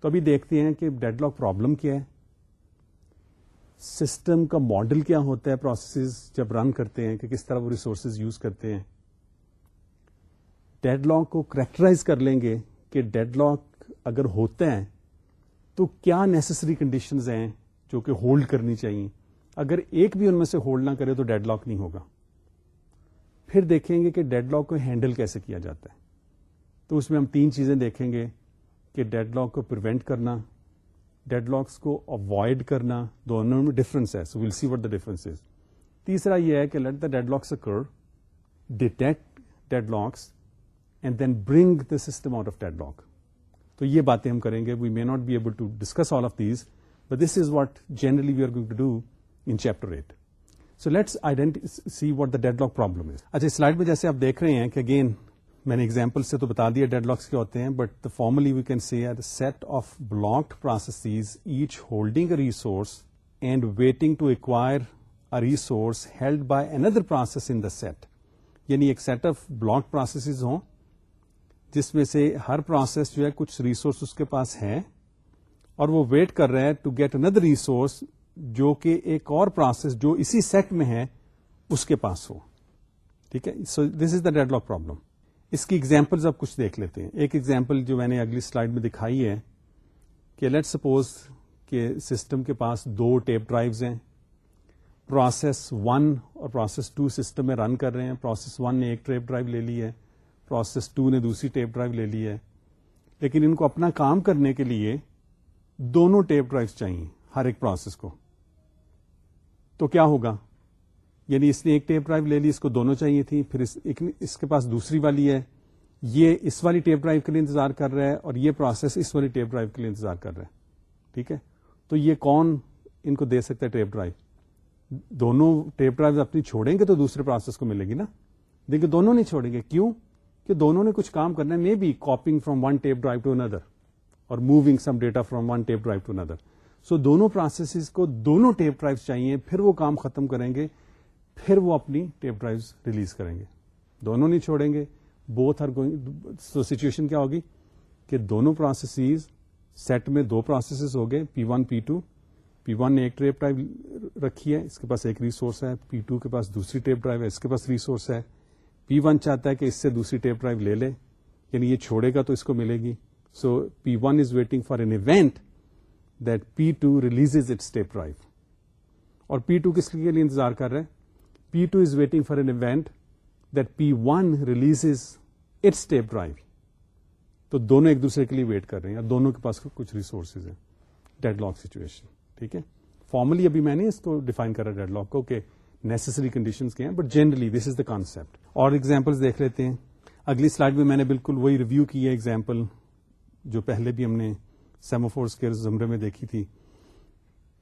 تو ابھی دیکھتے ہیں کہ ڈیڈ لاک پرابلم کیا ہے۔ سسٹم کا ماڈل کیا ہوتا ہے پروسیسز جب رن کرتے ہیں کہ کس طرح وہ ریسورسز یوز کرتے ہیں۔ ڈیڈ لاک کو کریکٹرائز کر لیں گے کہ ڈیڈ لاک اگر ہوتا ہے تو کیا نیسسری کنڈیشنز ہیں جو کہ ہولڈ کرنی چاہیے۔ اگر ایک بھی ان میں سے ہولڈ نہ کرے تو ڈیڈ لاک نہیں ہوگا۔ پھر دیکھیں گے کہ ڈیڈ لاک کو ہینڈل کیسے کیا جاتا ہے۔ تو اس میں ہم تین چیزیں دیکھیں گے کہ ڈیڈ لاک کو پروینٹ کرنا، ڈیڈ لاکس کو اوائڈ کرنا، دونوں میں ڈفرنس ہے۔ سو ول سی وٹ دا ڈفرنس از تیسرا یہ ہے کہ let the deadlocks occur detect deadlocks and then bring the system out of deadlock تو یہ باتیں ہم کریں گے۔ We may not be able to discuss all of these but this is what generally we are going to do in chapter eight so let's see what the deadlock problem is اچھا slide میں جیسے آپ دیکھ رہے ہیں کہ again میں نے ایگزامپل سے تو بتا دیا ڈیڈ لاکس کیا ہوتے ہیں but formally we can see the set of blocked processes each holding a resource and waiting to acquire a resource held by another process in the set یعنی ایک سیٹ آف بلاک پروسیسز ہوں، جس میں سے ہر process جو ہے کچھ resource اس کے پاس ہے اور وہ ویٹ کر رہے ہیں ٹو گیٹ اندر ریسورس جو کہ ایک اور پروسیس جو اسی سیٹ میں ہے، اس کے پاس ہو۔ ٹھیک ہے؟ So this is the deadlock problem اس کی ایگزامپل اب کچھ دیکھ لیتے ہیں۔ ایک ایگزامپل جو میں نے اگلی سلائڈ میں دکھائی ہے کہ لیٹ سپوز کہ سسٹم کے پاس دو ٹیپ ڈرائیوز ہیں۔ پروسیس ون اور پروسیس ٹو سسٹم میں رن کر رہے ہیں۔ پروسیس ون نے ایک ٹیپ ڈرائیو لے لی ہے۔ پروسیس ٹو نے دوسری ٹیپ ڈرائیو لے لی ہے۔ لیکن ان کو اپنا کام کرنے کے لیے دونوں ٹیپ ڈرائیو چاہیے ہر ایک پروسیس کو۔ تو کیا ہوگا؟ یعنی اس نے ایک ٹیپ ڈرائیو لے لی، اس کو دونوں چاہیے تھی پھر اس اس کے پاس دوسری والی ہے۔ یہ اس والی ٹیپ ڈرائیو کے لیے انتظار کر رہا ہے اور یہ پروسیس اس والی ٹیپ ڈرائیو کے لیے انتظار کر رہا ہے۔ ٹھیک ہے؟ تو یہ کون ان کو دے سکتا ہے ٹیپ ڈرائیو؟ دونوں ٹیپ ڈرائیو اپنی چھوڑیں گے تو دوسرے پروسیس کو ملے گی نا؟ دیکھیے، دونوں نہیں چھوڑیں گے۔ کیوں؟ کہ دونوں نے کچھ کام کرنا ہے may be copying from one tape drive to another اور moving some data from one tape drive to another so دونوں پروسیسز کو دونوں ٹیپ ڈرائیو چاہیے، پھر وہ کام ختم کریں گے، پھر وہ اپنی ٹیپ ڈرائیو ریلیز کریں گے۔ دونوں نہیں چھوڑیں گے both are going so situation کیا ہوگی؟ کہ دونوں پروسیسز سیٹ میں دو پروسیسز ہو گئے P one P two P one نے ایک ٹیپ ڈرائیو رکھی ہے، اس کے پاس ایک ریسورس ہے۔ پی ٹو کے پاس دوسری ٹیپ ڈرائیو ہے، اس کے پاس ریسورس ہے۔ پی ون چاہتا ہے کہ اس سے دوسری ٹیپ ڈرائیو لے لے یعنی یہ چھوڑے گا تو اس کو ملے گی۔ So P one is waiting for an event that P two release its tape drive اور پی ٹو کس کے لیے انتظار کر رہے ہیں؟ P two is waiting for an event that P one release its tape drive تو دونوں ایک دوسرے کے لیے ویٹ کر رہے ہیں اور دونوں کے پاس کچھ ریسورسز ہیں. ڈیڈ لاک سچویشن ٹھیک ہے؟ فارملی ابھی میں نے اس کو ڈیفائن کرا ڈیڈ لاک کو کہ نیسسری کنڈیشن کے ہیں but generally this is the concept اور ایگزامپل دیکھ لیتے ہیں۔ اگلی سلائڈ میں میں نے بالکل وہی ریویو کی ہے ایگزامپل جو پہلے بھی ہم نے سیموفورس کے زمرے میں دیکھی تھی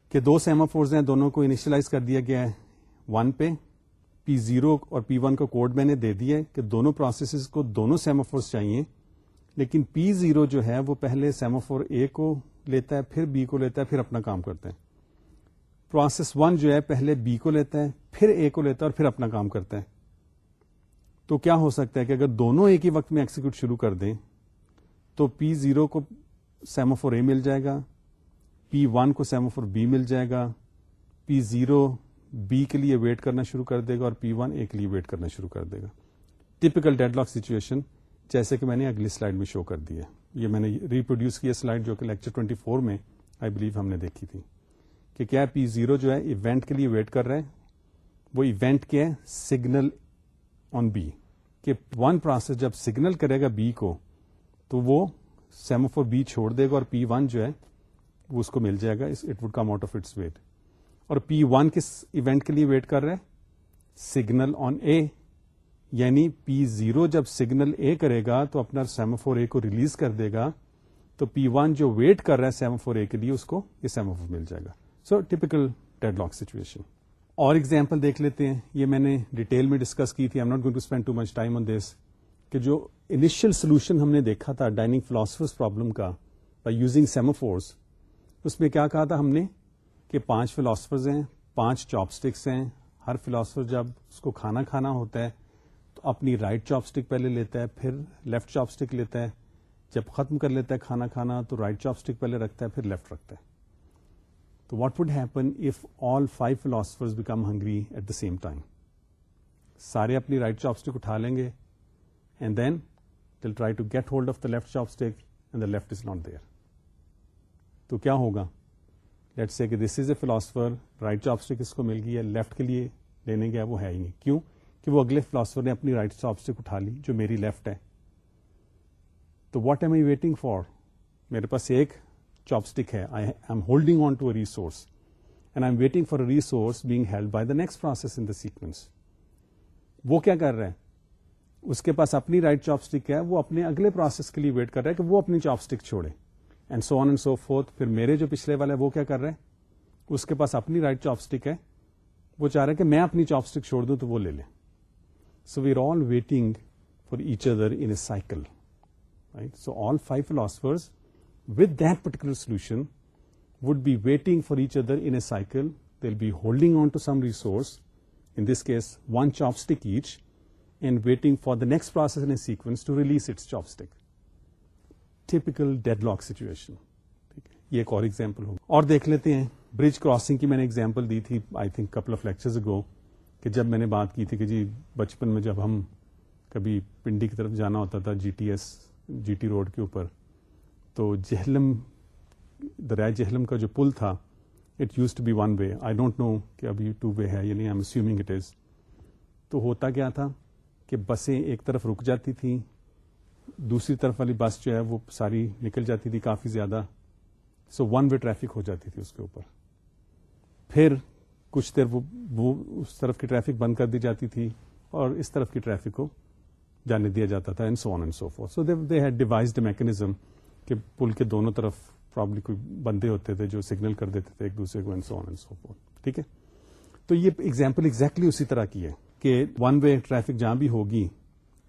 کہ دو سیموفورز ہیں، دونوں کو انیشلائز کر دیا گیا ہے۔ ون پہ پی زیرو اور پی ون کا کوڈ میں نے دے دیا ہے کہ دونوں پروسیسز کو دونوں سیموفورس چاہیے۔ لیکن پی زیرو جو ہے، وہ پہلے سیموفور اے کو لیتا ہے، پھر بی کو لیتا ہے، پھر اپنا کام کرتا ہے۔ پروسیس ون جو ہے، پہلے بی کو لیتا ہے، پھر اے کو لیتا ہے اور پھر اپنا کام کرتا ہے۔ تو کیا ہو سکتا ہے کہ اگر دونوں ایک ہی وقت میں ایکسیکیوٹ شروع کر دیں، تو پی زیرو کو سیموفور اے مل جائے گا، پی ون کو سیموفور بی مل جائے گا، پی زیرو بی کے لیے ویٹ کرنا شروع کر دے گا اور پی ون اے کے لیے ویٹ کرنا شروع کر دے گا۔ ٹپکل ڈیڈ لاک سچویشن، جیسے کہ میں نے اگلی سلائڈ میں شو کر دی ہے۔ یہ میں نے ریپروڈیوس کیا سلائڈ جو کہ لیکچر ٹوینٹی فور میں آئی بلیو ہم نے دیکھی تھی کہ کیا پی زیرو جو ہے ایونٹ کے لیے ویٹ کر رہا ہے۔ وہ ایونٹ کیا ہے؟ Signal on B. کہ ون پروسیس جب سگنل کرے گا بی کو، تو وہ سیموفور بی چھوڑ دے گا اور پی ون جو ہے وہ اس کو مل جائے گا it would come out of its wait اور پی ون کس ایونٹ کے لیے ویٹ کر رہا ہے؟ سگنل آن اے یعنی پی زیرو جب سگنل اے کرے گا تو اپنا سیموفور اے کو ریلیز کر دے گا، تو پی ون جو ویٹ کر رہا ہے سیموفور اے کے لیے اس کو یہ سیموفور مل جائے گا. So typical deadlock situation اور ایگزامپل دیکھ لیتے ہیں، یہ میں نے ڈیٹیل میں ڈسکس کی تھی I'm not going to spend too much time on this کہ جو انیشیل سولوشن ہم نے دیکھا تھا ڈائننگ فلاسفرس پرابلم کا بائی یوزنگ سیموفورس اس میں کیا کہا تھا ہم نے کہ پانچ فلاسفرز ہیں، پانچ چاپ اسٹکس ہیں۔ ہر فلاسفر جب اس کو کھانا کھانا ہوتا ہے تو اپنی رائٹ چاپ اسٹک پہلے لیتا ہے، پھر لیفٹ چاپ اسٹک لیتا ہے۔ جب ختم کر لیتا ہے کھانا کھانا تو رائٹ چاپ اسٹک پہلے رکھتا ہے، پھر لیفٹ رکھتا ہے۔ تو what would happen if all five philosophers become hungry at the same time سارے اپنی رائٹ چاپ اسٹک اٹھا لیں گے۔ And then till try to get hold of the left chopstick and the left is not there تو کیا ہوگا؟ Let say کہ this is a philosopher right chopstick اس کو مل گئی ہے لیفٹ کے لیے لینے گیا، وہ ہے ہی نہیں۔ کیوں؟ کہ وہ اگلے فلاسفر نے اپنی رائٹ چاپ اسٹک اٹھا لی جو میری لیفٹ ہے۔ تو what am I waiting for میرے پاس ایک چاپ اسٹک ہے۔ I am holding on to a resource and I am waiting for a resource being held by the next process in the sequence وہ کیا کر رہے ہیں اس کے پاس اپنی رائٹ چاپ اسٹک ہے، وہ اپنے اگلے پروسیس کے لیے ویٹ کر رہا ہے کہ وہ اپنی چاپ اسٹک چھوڑے۔ And so on and so forth پھر میرے جو پچھلے والے وہ کیا کر رہے ہیں؟ اس کے پاس اپنی رائٹ چاپ اسٹک ہے۔ وہ چاہ رہے کہ میں اپنی چاپ اسٹک چھوڑ دوں تو وہ لے لیں۔ So we are all waiting for each other in a cycle so all five philosophers with that particular solution would be waiting for each other in a cycle will be holding on to some resource in this case one chopstick each and waiting for the next process in sequence to release its chopstick typical deadlock situation ٹھیک ہے یہ ایک اور example ہوگا اور دیکھ لیتے ہیں برج کراسنگ کی میں نے ایگزامپل دی تھی I think couple of lecture ago کہ جب میں نے بات کی تھی کہ جی بچپن میں جب ہم کبھی پنڈی کی طرف جانا ہوتا تھا G T S G T road کے اوپر تو جہلم دریائے جہلم کا جو پل تھا it used to be one way I don't know کہ ابھی ٹو وے ہے یعنی ایم اسیومنگ اٹ از تو ہوتا کیا تھا کہ بسیں ایک طرف رک جاتی تھیں، دوسری طرف والی بس جو ہے وہ ساری نکل جاتی تھی کافی زیادہ۔ سو ون وے ٹریفک ہو جاتی تھی اس کے اوپر۔ پھر کچھ دیر وہ اس طرف کی ٹریفک بند کر دی جاتی تھی اور اس طرف کی ٹریفک کو جانے دیا جاتا تھا and so on and so forth so they had devised mechanism کہ پل کے دونوں طرف پرابلی کوئی بندے ہوتے تھے جو سگنل کر دیتے تھے ایک دوسرے کو سو آن سو ٹھیک ہے؟ تو یہ ایگزامپل ایگزیکٹلی اسی طرح کی ہے۔ کہ ون وے ٹریفک جہاں بھی ہوگی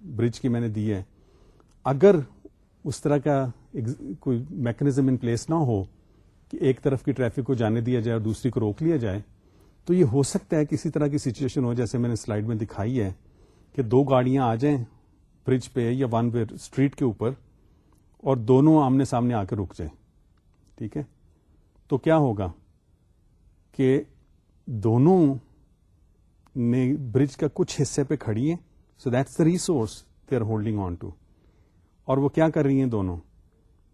برج کی میں نے دی ہے۔ اگر اس طرح کا کوئی میکنزم ان پلیس نہ ہو کہ ایک طرف کی ٹریفک کو جانے دیا جائے اور دوسری کو روک لیا جائے، تو یہ ہو سکتا ہے کسی طرح کی سچویشن ہو، جیسے میں نے سلائڈ میں دکھائی ہے کہ دو گاڑیاں آ جائیں برج پہ یا ون وے اسٹریٹ کے اوپر اور دونوں آمنے سامنے آ کے رک جائیں۔ ٹھیک ہے؟ تو کیا ہوگا کہ دونوں نے برج کا کچھ حصے پہ کھڑی ہیں. So that's the resource they are holding on to اور وہ کیا کر رہی ہیں دونوں؟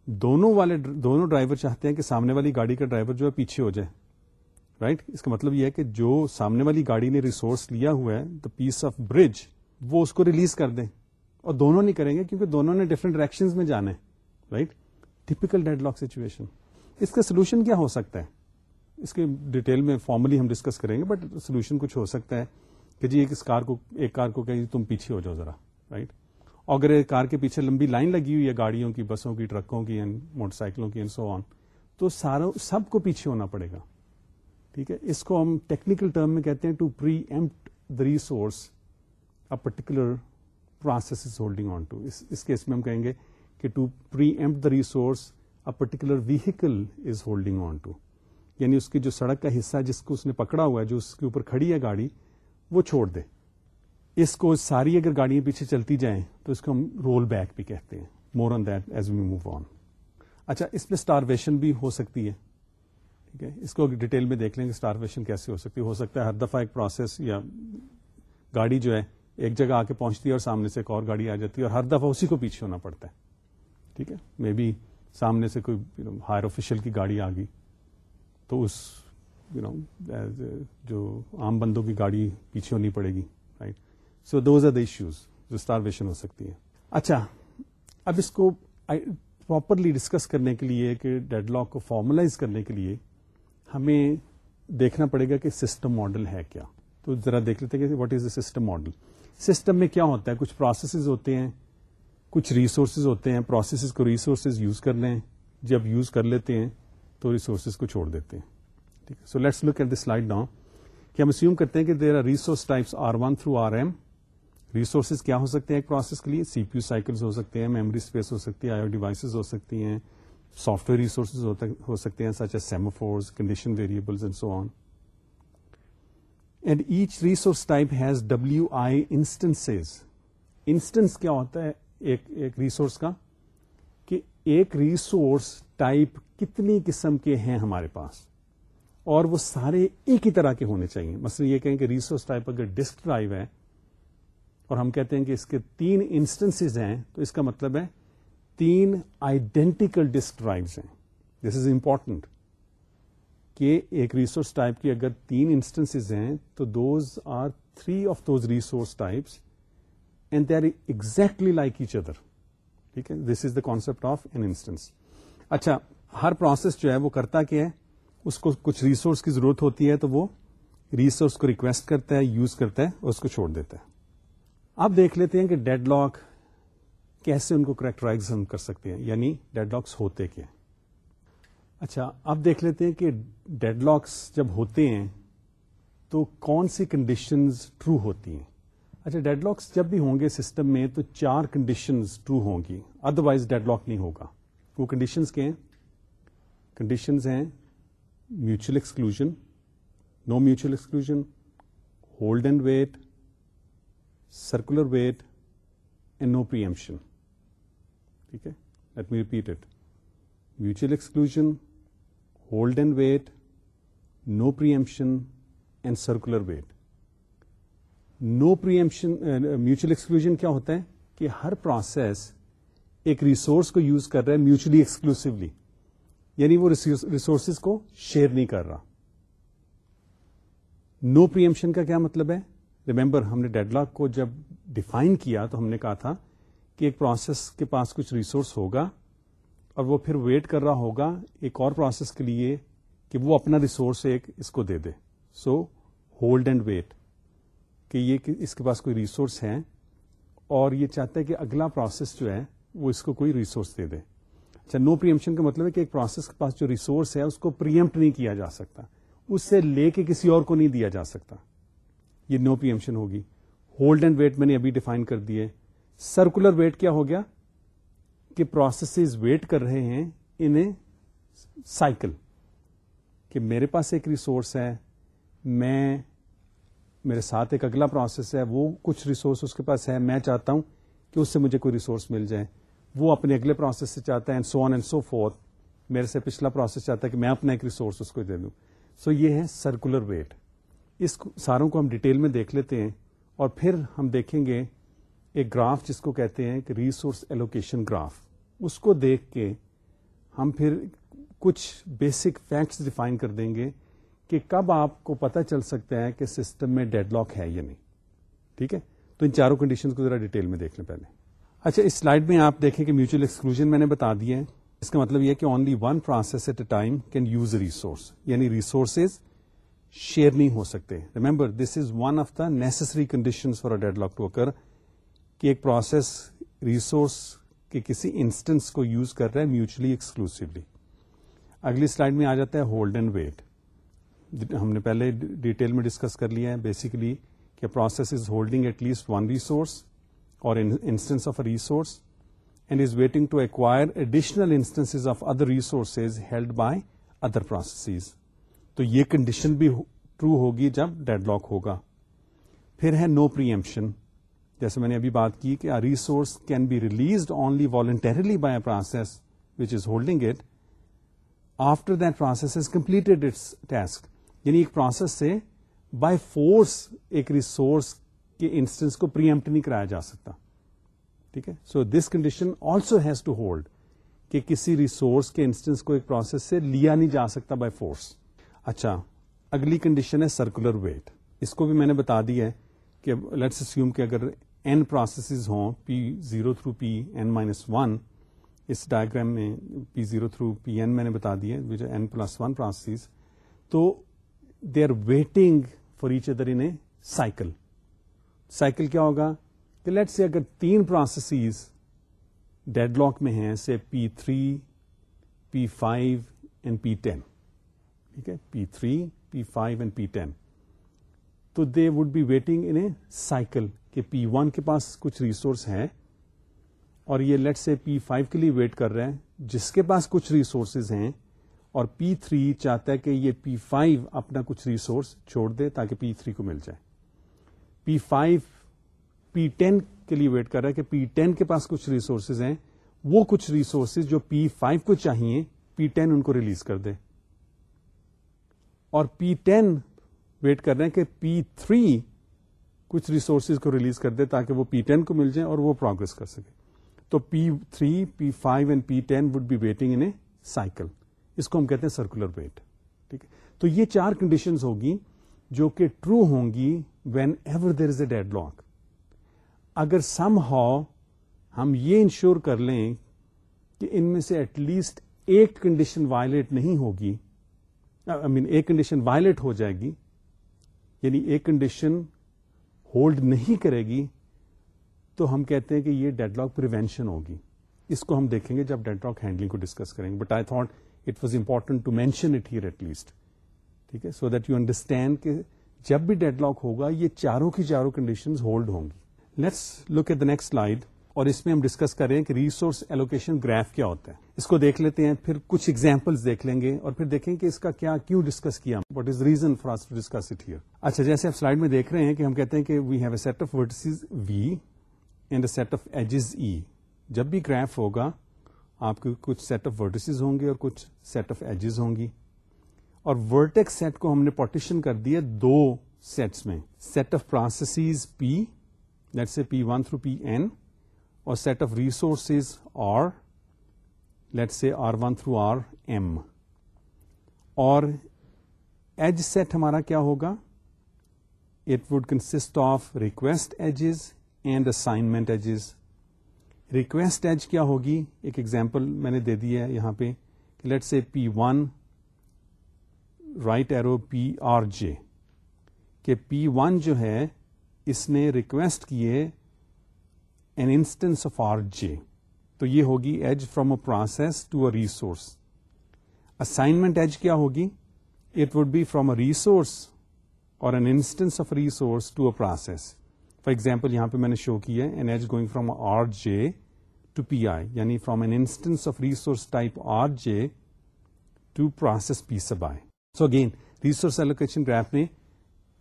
دونوں والے دونوں ڈرائیور چاہتے ہیں کہ سامنے والی گاڑی کا ڈرائیور جو ہے پیچھے ہو جائے. Right right? اس کا مطلب یہ ہے کہ جو سامنے والی گاڑی نے ریسورس لیا ہوا ہے دا پیس آف برج وہ اس کو ریلیز کر دیں. اور دونوں نہیں کریں گے کیونکہ دونوں نے ڈفرنٹ ڈائریکشن میں جانا ہے. Right typical deadlock situation اس کا سولوشن کیا ہو سکتا ہے؟ اس کے ڈیٹیل میں فارملی ہم ڈسکس کریں گے بٹ سولوشن کچھ ہو سکتا ہے کہ جی ایک اس کار کو ایک کار کو کہ تم پیچھے ہو جاؤ ذرا رائٹ اگر کار کے پیچھے لمبی لائن لگی ہوئی ہے گاڑیوں کی، بسوں کی، ٹرکوں کی موٹر سائیکلوں کی سو آن تو سارا سب کو پیچھے ہونا پڑے گا، ٹھیک ہے؟ اس کو ہم ٹیکنیکل ٹرم میں کہتے ہیں to preempt the resource a particular process is holding on to اس کیس میں ہم کہیں گے کہ to preempt the resource a particular vehicle is holding on to یعنی اس کی جو سڑک کا حصہ جس کو اس نے پکڑا ہوا ہے، جو اس کے اوپر کھڑی ہے گاڑی، وہ چھوڑ دے۔ اس کو ساری اگر گاڑیاں پیچھے چلتی جائیں، تو اس کو ہم رول بیک بھی کہتے ہیں۔ More on that as we move on اچھا اس میں اسٹارویشن بھی ہو سکتی ہے۔ ٹھیک ہے؟ اس کو ڈیٹیل میں دیکھ لیں گے اسٹارویشن کیسے ہو سکتی ہے؟ ہو سکتا ہے ہر دفعہ ایک پروسیس یا گاڑی جو ہے، ایک جگہ آ کے پہنچتی ہے اور سامنے سے ایک اور گاڑی آ جاتی ہے اور ہر دفعہ اسی کو پیچھے ہونا پڑتا ہے۔ ٹھیک ہے؟ مے بی سامنے سے کوئی ہائر آفیشل کی گاڑی آ گئی۔ تو اس یو نو جو عام بندوں کی گاڑی پیچھے ہونی پڑے گی right so those are the issues جو اسٹارویشن ہو سکتی ہے اچھا اب اس کو پراپرلی ڈسکس کرنے کے لیے کہ ڈیڈ لاک کو فارملائز کرنے کے لیے ہمیں دیکھنا پڑے گا کہ سسٹم ماڈل ہے کیا. تو ذرا دیکھ لیتے کہ what is a system model system میں کیا ہوتا ہے؟ کچھ پروسیسز ہوتے ہیں، کچھ ریسورسز ہوتے ہیں پروسیسز کو ریسورسز یوز کر لیں جب یوز کر لیتے ہیں تو ریسورسز کو چھوڑ دیتے ہیں۔ ٹھیک ہے۔ So let's look at this slide down کہ ہم اسیوم کرتے ہیں کہ there are resource types R one through R M resources کیا ہو سکتے ہیں ایک پروسیس کے لیے؟ سی پی یو سائیکلس ہو سکتے ہیں میموری اسپیس ہو سکتی ہے آئی او ڈیوائسز ہو سکتی ہیں سافٹ ویئر ریسورسز ہو سکتے ہیں such a semaphores condition variables and so on and each resource type has W I instance instance کیا ہوتا ہے ایک ریسورس کا؟ کہ ایک ریسورس ٹائپ کتنی قسم کے ہیں ہمارے پاس اور وہ سارے ایک ہی طرح کے ہونے چاہیے۔ مثلا یہ کہیں کہ ریسورس ٹائپ اگر ڈسک ڈرائیو ہے اور ہم کہتے ہیں کہ اس کے تین انسٹنس ہیں، تو اس کا مطلب ہے تین آئیڈینٹیکل ڈسک ڈرائیوز ہیں۔ دس از امپورٹنٹ کہ ایک ریسورس ٹائپ کی اگر تین انسٹنس ہیں، تو those are three of those resource types and they are exactly like each other ٹھیک ہے؟ This is the concept of an instance اچھا ہر پروسیس جو ہے وہ کرتا کیا ہے؟ اس کو کچھ ریسورس کی ضرورت ہوتی ہے تو وہ ریسورس کو ریکویسٹ کرتا ہے یوز کرتا ہے اور اس کو چھوڑ دیتا ہے۔ اب دیکھ لیتے ہیں کہ ڈیڈ لاک کیسے ان کو کریکٹرائز ہم کر سکتے ہیں؟ یعنی ڈیڈ لاکس ہوتے کیا اچھا اب دیکھ لیتے ہیں کہ ڈیڈ لاکس جب ہوتے ہیں تو کون سی کنڈیشنز ٹرو ہوتی ہیں؟ اچھا ڈیڈ لاکس جب بھی ہوں گے سسٹم میں تو چار کنڈیشنز ٹرو ہوں گی۔ ادروائز ڈیڈ لاک نہیں ہوگا۔ وہ کنڈیشنز کے ہیں؟ کنڈیشنز ہیں mutual exclusion no mutual exclusion hold and wait circular wait and no preemption ٹھیک ہے let me repeat it mutual exclusion hold and wait no preemption and circular wait no preemption mutual exclusion کیا ہوتا ہے? کہ ہر process ایک resource کو use کر رہا ہے میوچلی ایکسکلوسولی یعنی وہ ریسورسز کو شیئر نہیں کر رہا۔ نو پریمشن کا کیا مطلب ہے؟ ریمبر ہم نے ڈیڈ لاک کو جب ڈیفائن کیا تو ہم نے کہا تھا کہ ایک پروسیس کے پاس کچھ ریسورس ہوگا اور وہ پھر ویٹ کر رہا ہوگا ایک اور پروسیس کے لیے کہ وہ اپنا ریسورس ایک اس کو دے دے۔ سو ہولڈ اینڈ ویٹ کہ یہ اس کے پاس کوئی ریسورس ہے اور یہ چاہتا ہے کہ اگلا پروسیس جو ہے وہ اس کو کوئی ریسورس دے دے۔ اچھا نو پریمپشن کا مطلب ہے کہ ایک پروسیس کے پاس جو ریسورس ہے، اس کو پریمپٹ نہیں کیا جا سکتا۔ اس سے لے کے کسی اور کو نہیں دیا جا سکتا۔ یہ نو پریمپشن ہوگی۔ ہولڈ اینڈ ویٹ میں نے ابھی ڈیفائن کر دیے سرکولر ویٹ کیا ہو گیا؟ کہ پروسیسز ویٹ کر رہے ہیں ان اے سائیکل کہ میرے پاس ایک ریسورس ہے، میں، میرے ساتھ ایک اگلا پروسیس ہے، وہ کچھ ریسورس اس کے پاس ہے، میں چاہتا ہوں کہ اس سے مجھے کوئی ریسورس مل جائے۔ وہ اپنے اگلے پروسیس سے چاہتا ہے سو آن اینڈ سو فور میرے سے پچھلا پروسیس چاہتا ہے کہ میں اپنا ایک ریسورس اس کو دے دوں. سو یہ ہے سرکولر ویٹ اس ساروں کو ہم ڈیٹیل میں دیکھ لیتے ہیں اور پھر ہم دیکھیں گے ایک گراف جس کو کہتے ہیں کہ ریسورس ایلوکیشن گراف اس کو دیکھ کے ہم پھر کچھ بیسک فیکٹس ڈیفائن کر دیں گے کہ کب آپ کو پتا چل سکتا ہے کہ سسٹم میں ڈیڈ لاک ہے یا نہیں. ٹھیک ہے؟ تو ان چاروں کنڈیشن کو ذرا ڈیٹیل میں دیکھ لیں پہلے. اچھا اس سلائڈ میں آپ دیکھیں کہ میوچل ایکسکلوژ میں نے بتا دیا ہے اس کا مطلب یہ کہ only one process at a time can use a resource یعنی ریسورسز شیئر نہیں ہو سکتے۔ Remember this is one of the necessary condition for a deadlock to occur کہ ایک پروسیس ریسورس کے کسی انسٹنس کو یوز کر رہا ہے میوچلی ایکسکلوسولی اگلی سلائڈ میں آ جاتا ہے ہولڈ اینڈ ویٹ ہم نے پہلے ڈیٹیل میں ڈسکس کر لیا ہے بیسیکلی کہ process is holding at least one resource or instance of a resource and is waiting to acquire additional instance of other resources held by other processes تو یہ کنڈیشن بھی ٹرو ہوگی جب ڈیڈ لاک ہوگا۔ پھر ہے نو pre-emption جیسے میں نے ابھی بات کی کہ resource can be released only voluntarily by a process which is holding it after that process is completed its task یعنی ایک پروسیس سے بائی فورس ایک ریسورس کے انسٹنس کو پریمپٹ نہیں کرایا جا سکتا۔ ٹھیک ہے؟ So this condition also has to hold کہ کسی ریسورس کے انسٹنس کو ایک پروسیس سے لیا نہیں جا سکتا بائی فورس اچھا اگلی کنڈیشن ہے سرکولر ویٹ اس کو بھی میں نے بتا دی ہے کہ لیٹس اسیوم کہ اگر این پروسیسز ہوں P zero through P N minus one اس ڈائگرام میں P zero through P N میں نے بتا دی ہے این پلس ون پروسیس تو they are waiting for each other in a cycle cycle کیا ہوگا کہ لیٹ سے اگر تین پروسیسز ڈیڈ لاک میں ہیں سے P three P five and P ten ٹھیک ہے؟ P three P five and P ten تو they would be waiting in a cycle کہ پی ون کے پاس کچھ ریسورس ہے اور یہ لیٹ سے پی فائیو کے لیے ویٹ کر رہے ہیں، جس کے پاس کچھ ریسورسز ہیں اور پی تھری چاہتا ہے کہ یہ پی فائیو اپنا کچھ ریسورس چھوڑ دے تاکہ پی تھری کو مل جائے۔ پی فائیو، پی ٹین کے لیے ویٹ کر رہا ہے کہ پی ٹین کے پاس کچھ ریسورسز ہیں۔ وہ کچھ ریسورسز جو پی فائیو کو چاہیے، پی ٹین ان کو ریلیز کر دے۔ اور پی ٹین ویٹ کر رہے ہیں کہ پی تھری کچھ ریسورسز کو ریلیز کر دے تاکہ وہ پی ٹین کو مل جائیں اور وہ پروگرس کر سکے۔ تو P three, P five and P ten would be waiting in a cycle اس کو ہم کہتے ہیں سرکولر ویٹ ٹھیک ہے؟ تو یہ چار کنڈیشنز ہوگی۔ جو کہ ٹرو ہوں گی whenever there is a deadlock اگر سم ہاؤ ہم یہ انشور کر لیں کہ ان میں سے ایٹ لیسٹ ایک کنڈیشن وائلیٹ نہیں ہوگی آئی مین ایک کنڈیشن وائلٹ ہو جائے گی یعنی ایک کنڈیشن ہولڈ نہیں کرے گی، تو ہم کہتے ہیں کہ یہ ڈیڈ لاک پریونشن ہوگی۔ اس کو ہم دیکھیں گے جب ڈیڈ لاک ہینڈلنگ کو ڈسکس کریں گے۔ But I thought it was important to mention it here at least ٹھیک ہے؟ سو دیٹ یو انڈرسٹینڈ کہ جب بھی ڈیڈ لاک ہوگا، یہ چاروں کی چاروں کنڈیشن ہولڈ ہوں گی۔ Let's look at the next slide اور اس میں ہم ڈسکس کریں کہ ریسورس ایلوکیشن گراف کیا ہوتا ہے۔ اس کو دیکھ لیتے ہیں، پھر کچھ ایگزامپل دیکھ لیں گے اور پھر دیکھیں کہ اس کا کیا، کیوں ڈسکس کیا۔ What is reason for to discuss it here اچھا جیسے آپ سلائڈ میں دیکھ رہے ہیں کہ ہم کہتے ہیں کہ we have a set of vertices V and a set of edges E جب بھی گراف ہوگا، آپ کے کچھ سیٹ آف ورٹسز ہوں گے اور کچھ سیٹ آف ایجز ہوں گی۔ اور ورٹیکس سیٹ کو ہم نے پارٹیشن کر دیا دو سیٹس میں. Set of processes P let's say P one through P N اور set of resources R let's say R one through R M اور ایج سیٹ ہمارا کیا ہوگا? It would consist of request edges and assignment edges request edge کیا ہوگی? ایک example میں نے دے دی ہے یہاں پہ let's say P one right arrow P R J کہ پی ون جو ہے اس نے ریکویسٹ کیے an instance of R J تو یہ ہوگی edge from a process to a resource assignment edge کیا ہوگی? It would be from a resource اور an instance of resource to a process for example یہاں پہ میں نے شو کیا an edge going from R J to P I یعنی from an instance of resource type R J to process P sub I so again resource allocation graph میں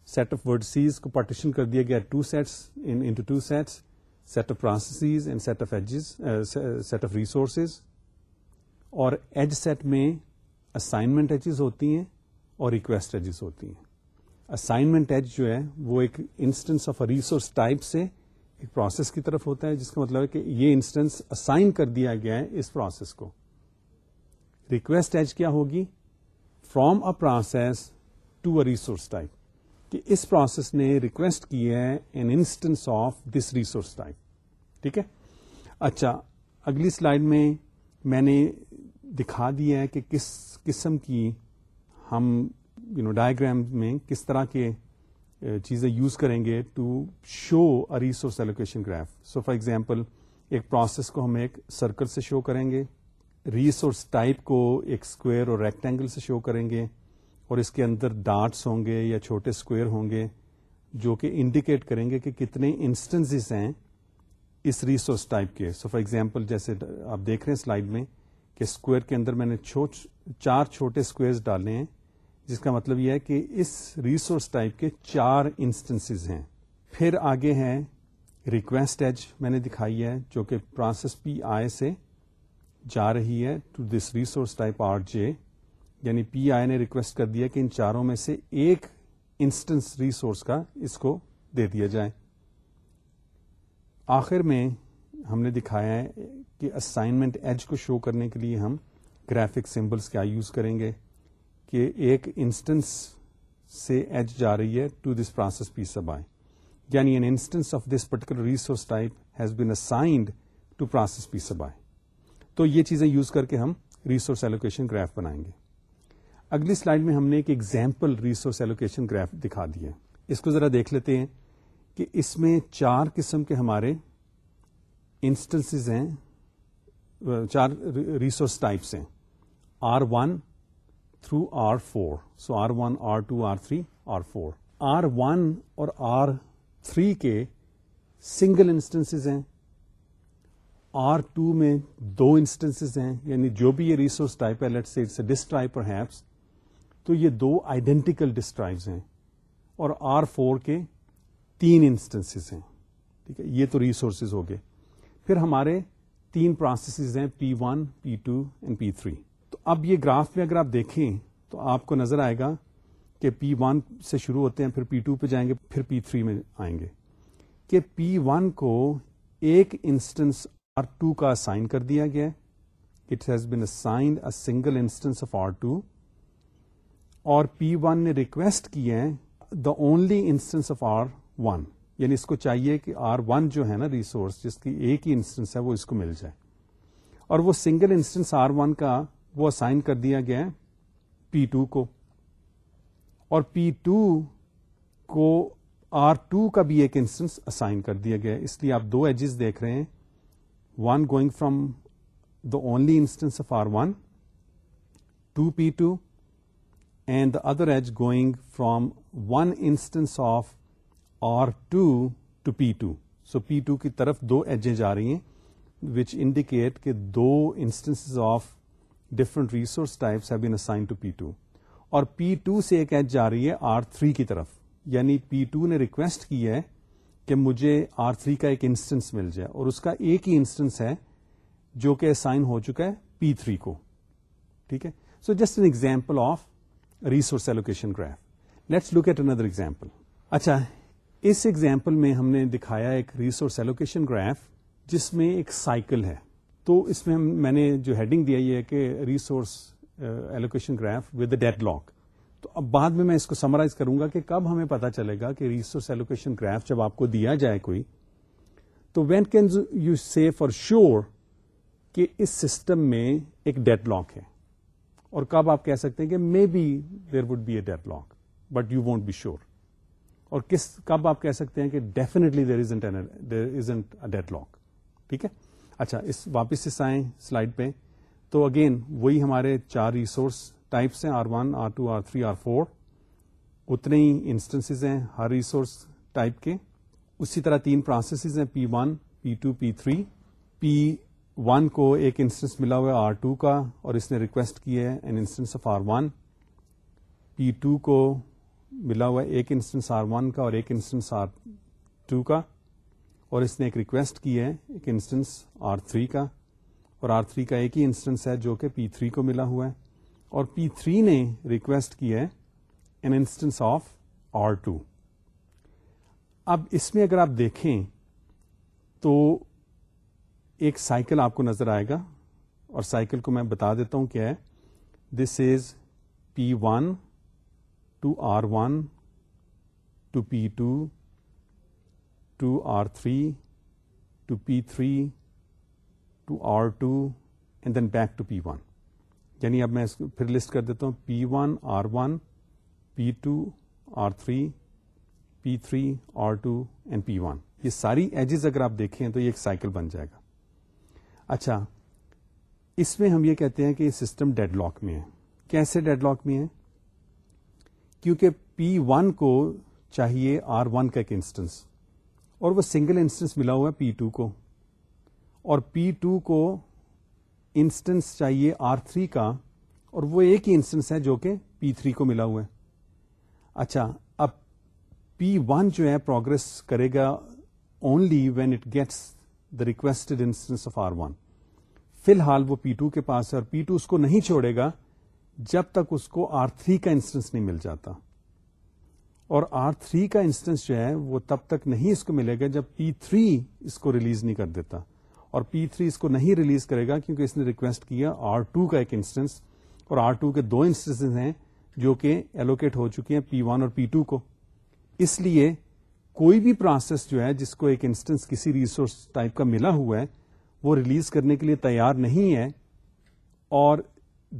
set of vertices کو partition کر دیا گیا two sets into two sets set of processes and set of edges set of resources اور edge set میں assignment edges ہوتی ہیں اور ریکویسٹ ایجز ہوتی ہیں. اسائنمنٹ ایج جو ہے، وہ ایک instance of a resource type سے ایک پروسیس کی طرف ہوتا ہے، جس کا مطلب ہے کہ یہ انسٹنس اسائن کر دیا گیا ہے اس پروسیس کو. ریکویسٹ ایج کیا ہوگی؟ From a process to a resource type کہ اس پروسیس نے ریکویسٹ کی ہے an instance of this resource type ٹھیک ہے؟ اچھا اگلی سلائڈ میں میں نے دکھا دیا ہے کہ کس قسم کی ہم یو نو ڈائگرام میں کس طرح کے چیزیں یوز کریں گے to show a resource allocation graph so for example ایک پروسیس کو ہم ایک سرکل سے شو کریں گے. ریسورس ٹائپ کو ایک اسکوئر اور ریکٹینگل سے شو کریں گے اور اس کے اندر ڈارٹس ہوں گے یا چھوٹے اسکوئر ہوں گے جو کہ انڈیکیٹ کریں گے کہ کتنے انسٹنس ہیں اس ریسورس ٹائپ کے۔ سو فار ایگزامپل جیسے آپ دیکھ رہے ہیں سلائڈ میں کہ اسکوئر کے اندر میں نے چار چھوٹے اسکوئرز ڈالے ہیں، جس کا مطلب یہ ہے کہ اس ریسورس ٹائپ کے چار انسٹنس ہیں۔ پھر آگے ہے ریکویسٹ ایج، میں نے دکھائی ہے جو کہ پروسیس پی آئی سے جا رہی ہے to this resource type R J یعنی پی آئی نے ریکویسٹ کر دیا کہ ان چاروں میں سے ایک انسٹنس ریسورس کا اس کو دے دیا جائے۔ آخر میں ہم نے دکھایا ہے کہ اسائنمنٹ ایج کو شو کرنے کے لیے ہم گرافک سمبلس کیا یوز کریں گے کہ ایک انسٹنس سے ایج جا رہی ہے to this process P sub I یعنی an instance of this particular resource type has been assigned to process P sub I تو یہ چیزیں یوز کر کے ہم ریسورس ایلوکیشن گراف بنائیں گے۔ اگلی سلائڈ میں ہم نے ایک ایگزامپل ریسورس ایلوکیشن گراف دکھا دیا اس کو ذرا دیکھ لیتے ہیں کہ اس میں چار قسم کے ہمارے انسٹنس ہیں، چار ریسورس ٹائپس ہیں۔ R one through R four so R one R two R three R four R one اور آر تھری کے سنگل انسٹنس ہیں۔ آر ٹو میں دو انسٹنس ہیں یعنی جو بھی یہ ریسورس ٹائپ ہے لیٹ سے ڈسٹرائب پر ہیپس تو یہ دو آئیڈینٹیکل ڈسٹرائب ہیں اور آر فور کے تین انسٹنس ہیں۔ ٹھیک ہے، یہ تو ریسورسز ہو گئے۔ پھر ہمارے تین پروسیسز ہیں P one P two and P three تو اب یہ گراف میں اگر آپ دیکھیں، تو آپ کو نظر آئے گا کہ پی ون سے شروع ہوتے ہیں، پھر پی ٹو پہ جائیں گے، پھر پی تھری میں آئیں گے۔ کہ پی ون کو ایک انسٹنس آر ٹو کا سائن کر دیا گیا it has been assigned a single instance of R two اور پی ون نے ریکویسٹ کی ہے the only instance of R one یعنی اس کو چاہیے کہ آر ون جو ہے نا ریسورس جس کی ایک ہی انسٹنس ہے، وہ اس کو مل جائے۔ اور وہ سنگل انسٹنس آر ون کا وہ اسائن کر دیا گیا پی ٹو کو۔ اور پی ٹو کو آر ٹو کا بھی ایک انسٹنس اسائن کر دیا گیا اس لیے آپ دو ایجز دیکھ رہے ہیں۔ One going from the only instance of R one to P two and the other edge going from one instance of R two to P two so P two کی طرف دو ایجیں جا رہی ہیں وچ انڈیکیٹ کہ دو instance of different resource types have been assign to P two اور P to سے ایک age جا رہی ہے آر تھری کی طرف یعنی پی ٹو نے ریکویسٹ کی ہے کہ مجھے آر تھری کا ایک انسٹنس مل جائے اور اس کا ایک ہی انسٹنس ہے جو کہ اسائن ہو چکا ہے پی تھری کو۔ ٹھیک ہے؟ So just an example of resource allocation graph let's look at another example اچھا اس ایگزامپل میں ہم نے دکھایا ایک ریسورس ایلوکیشن گراف جس میں ایک سائیکل ہے۔ تو اس میں میں نے جو ہیڈنگ دیا یہ ہے کہ resource allocation graph with deadlock تو اب بعد میں میں اس کو سمرائز کروں گا کہ کب ہمیں پتا چلے گا کہ ریسورس ایلوکیشن گراف جب آپ کو دیا جائے کوئی، تو when can you see for sure کہ اس سسٹم میں ایک ڈیٹ لاک ہے؟ اور کب آپ کہہ سکتے ہیں کہ maybe there would be a deadlock but you won't be sure اور کس، کب آپ کہہ سکتے ہیں کہ definitely there isn't there isn't deadlock ٹھیک ہے؟ اچھا اس واپس اس آئیں سلائڈ پہ۔ تو اگین وہی ہمارے چار ریسورس ٹائپس ہیں R one, R two, R three, R four, اتنے ہی انسٹنس ہیں ہر ریسورس ٹائپ کے۔ اسی طرح تین پروسیسز ہیں، P one, P two, P three. P one کو ایک انسٹنس ملا ہوا ہے آر ٹو کا اور اس نے ریکویسٹ کی ہے an instance of R one. P two کو ملا ہوا ہے ایک انسٹنس آر ون کا اور ایک انسٹنس آر ٹو کا۔ اور اس نے ایک ریکویسٹ کی ہے ایک انسٹنس آر تھری کا۔ اور آر تھری کا ایک ہی انسٹنس ہے جو کہ پی تھری کو ملا ہوا ہے۔ اور پی تھری نے ریکویسٹ کی ہے an instance of R two اب اس میں اگر آپ دیکھیں تو ایک سائیکل آپ کو نظر آئے گا اور سائیکل کو میں بتا دیتا ہوں کیا ہے۔ This is P one to R one to P two to R three to P three to R two and then back to P one یعنی اب میں اس پھر لسٹ کر دیتا ہوں. P one R one P two R three P three R two and P one یہ ساری ایجز اگر آپ دیکھیں تو یہ ایک سائیکل بن جائے گا. اچھا اس میں ہم یہ کہتے ہیں کہ یہ سسٹم ڈیڈ لاک میں ہے. کیسے ڈیڈ لاک میں ہے؟ کیونکہ پی ون کو چاہیے آر ون کا ایک انسٹنس اور وہ سنگل انسٹنس ملا ہوا ہے پی ٹو کو. اور پی ٹو کو انسٹنس چاہیے آر تھری کا اور وہ ایک ہی انسٹنس ہے جو کہ پی تھری کو ملا ہوا ہے۔ اچھا اب پی ون جو ہے پروگرس کرے گا only when it gets the requested instance of R one فی الحال وہ پی ٹو کے پاس ہے اور پی ٹو اس کو نہیں چھوڑے گا جب تک اس کو آر تھری کا انسٹنس نہیں مل جاتا۔ اور آر تھری کا انسٹنس جو ہے وہ تب تک نہیں اس کو ملے گا جب پی تھری اس کو ریلیز نہیں کر دیتا۔ اور پی تھری اس کو نہیں ریلیز کرے گا کیونکہ اس نے ریکویسٹ کیا آر ٹو کا ایک انسٹنس اور آر ٹو کے دو انسٹنس ہیں جو کہ ایلوکیٹ ہو چکی ہیں پی ون اور پی ٹو کو۔ اس لیے کوئی بھی پروسیس جو ہے جس کو ایک انسٹنس کسی ریسورس ٹائپ کا ملا ہوا ہے، وہ ریلیز کرنے کے لیے تیار نہیں ہے۔ اور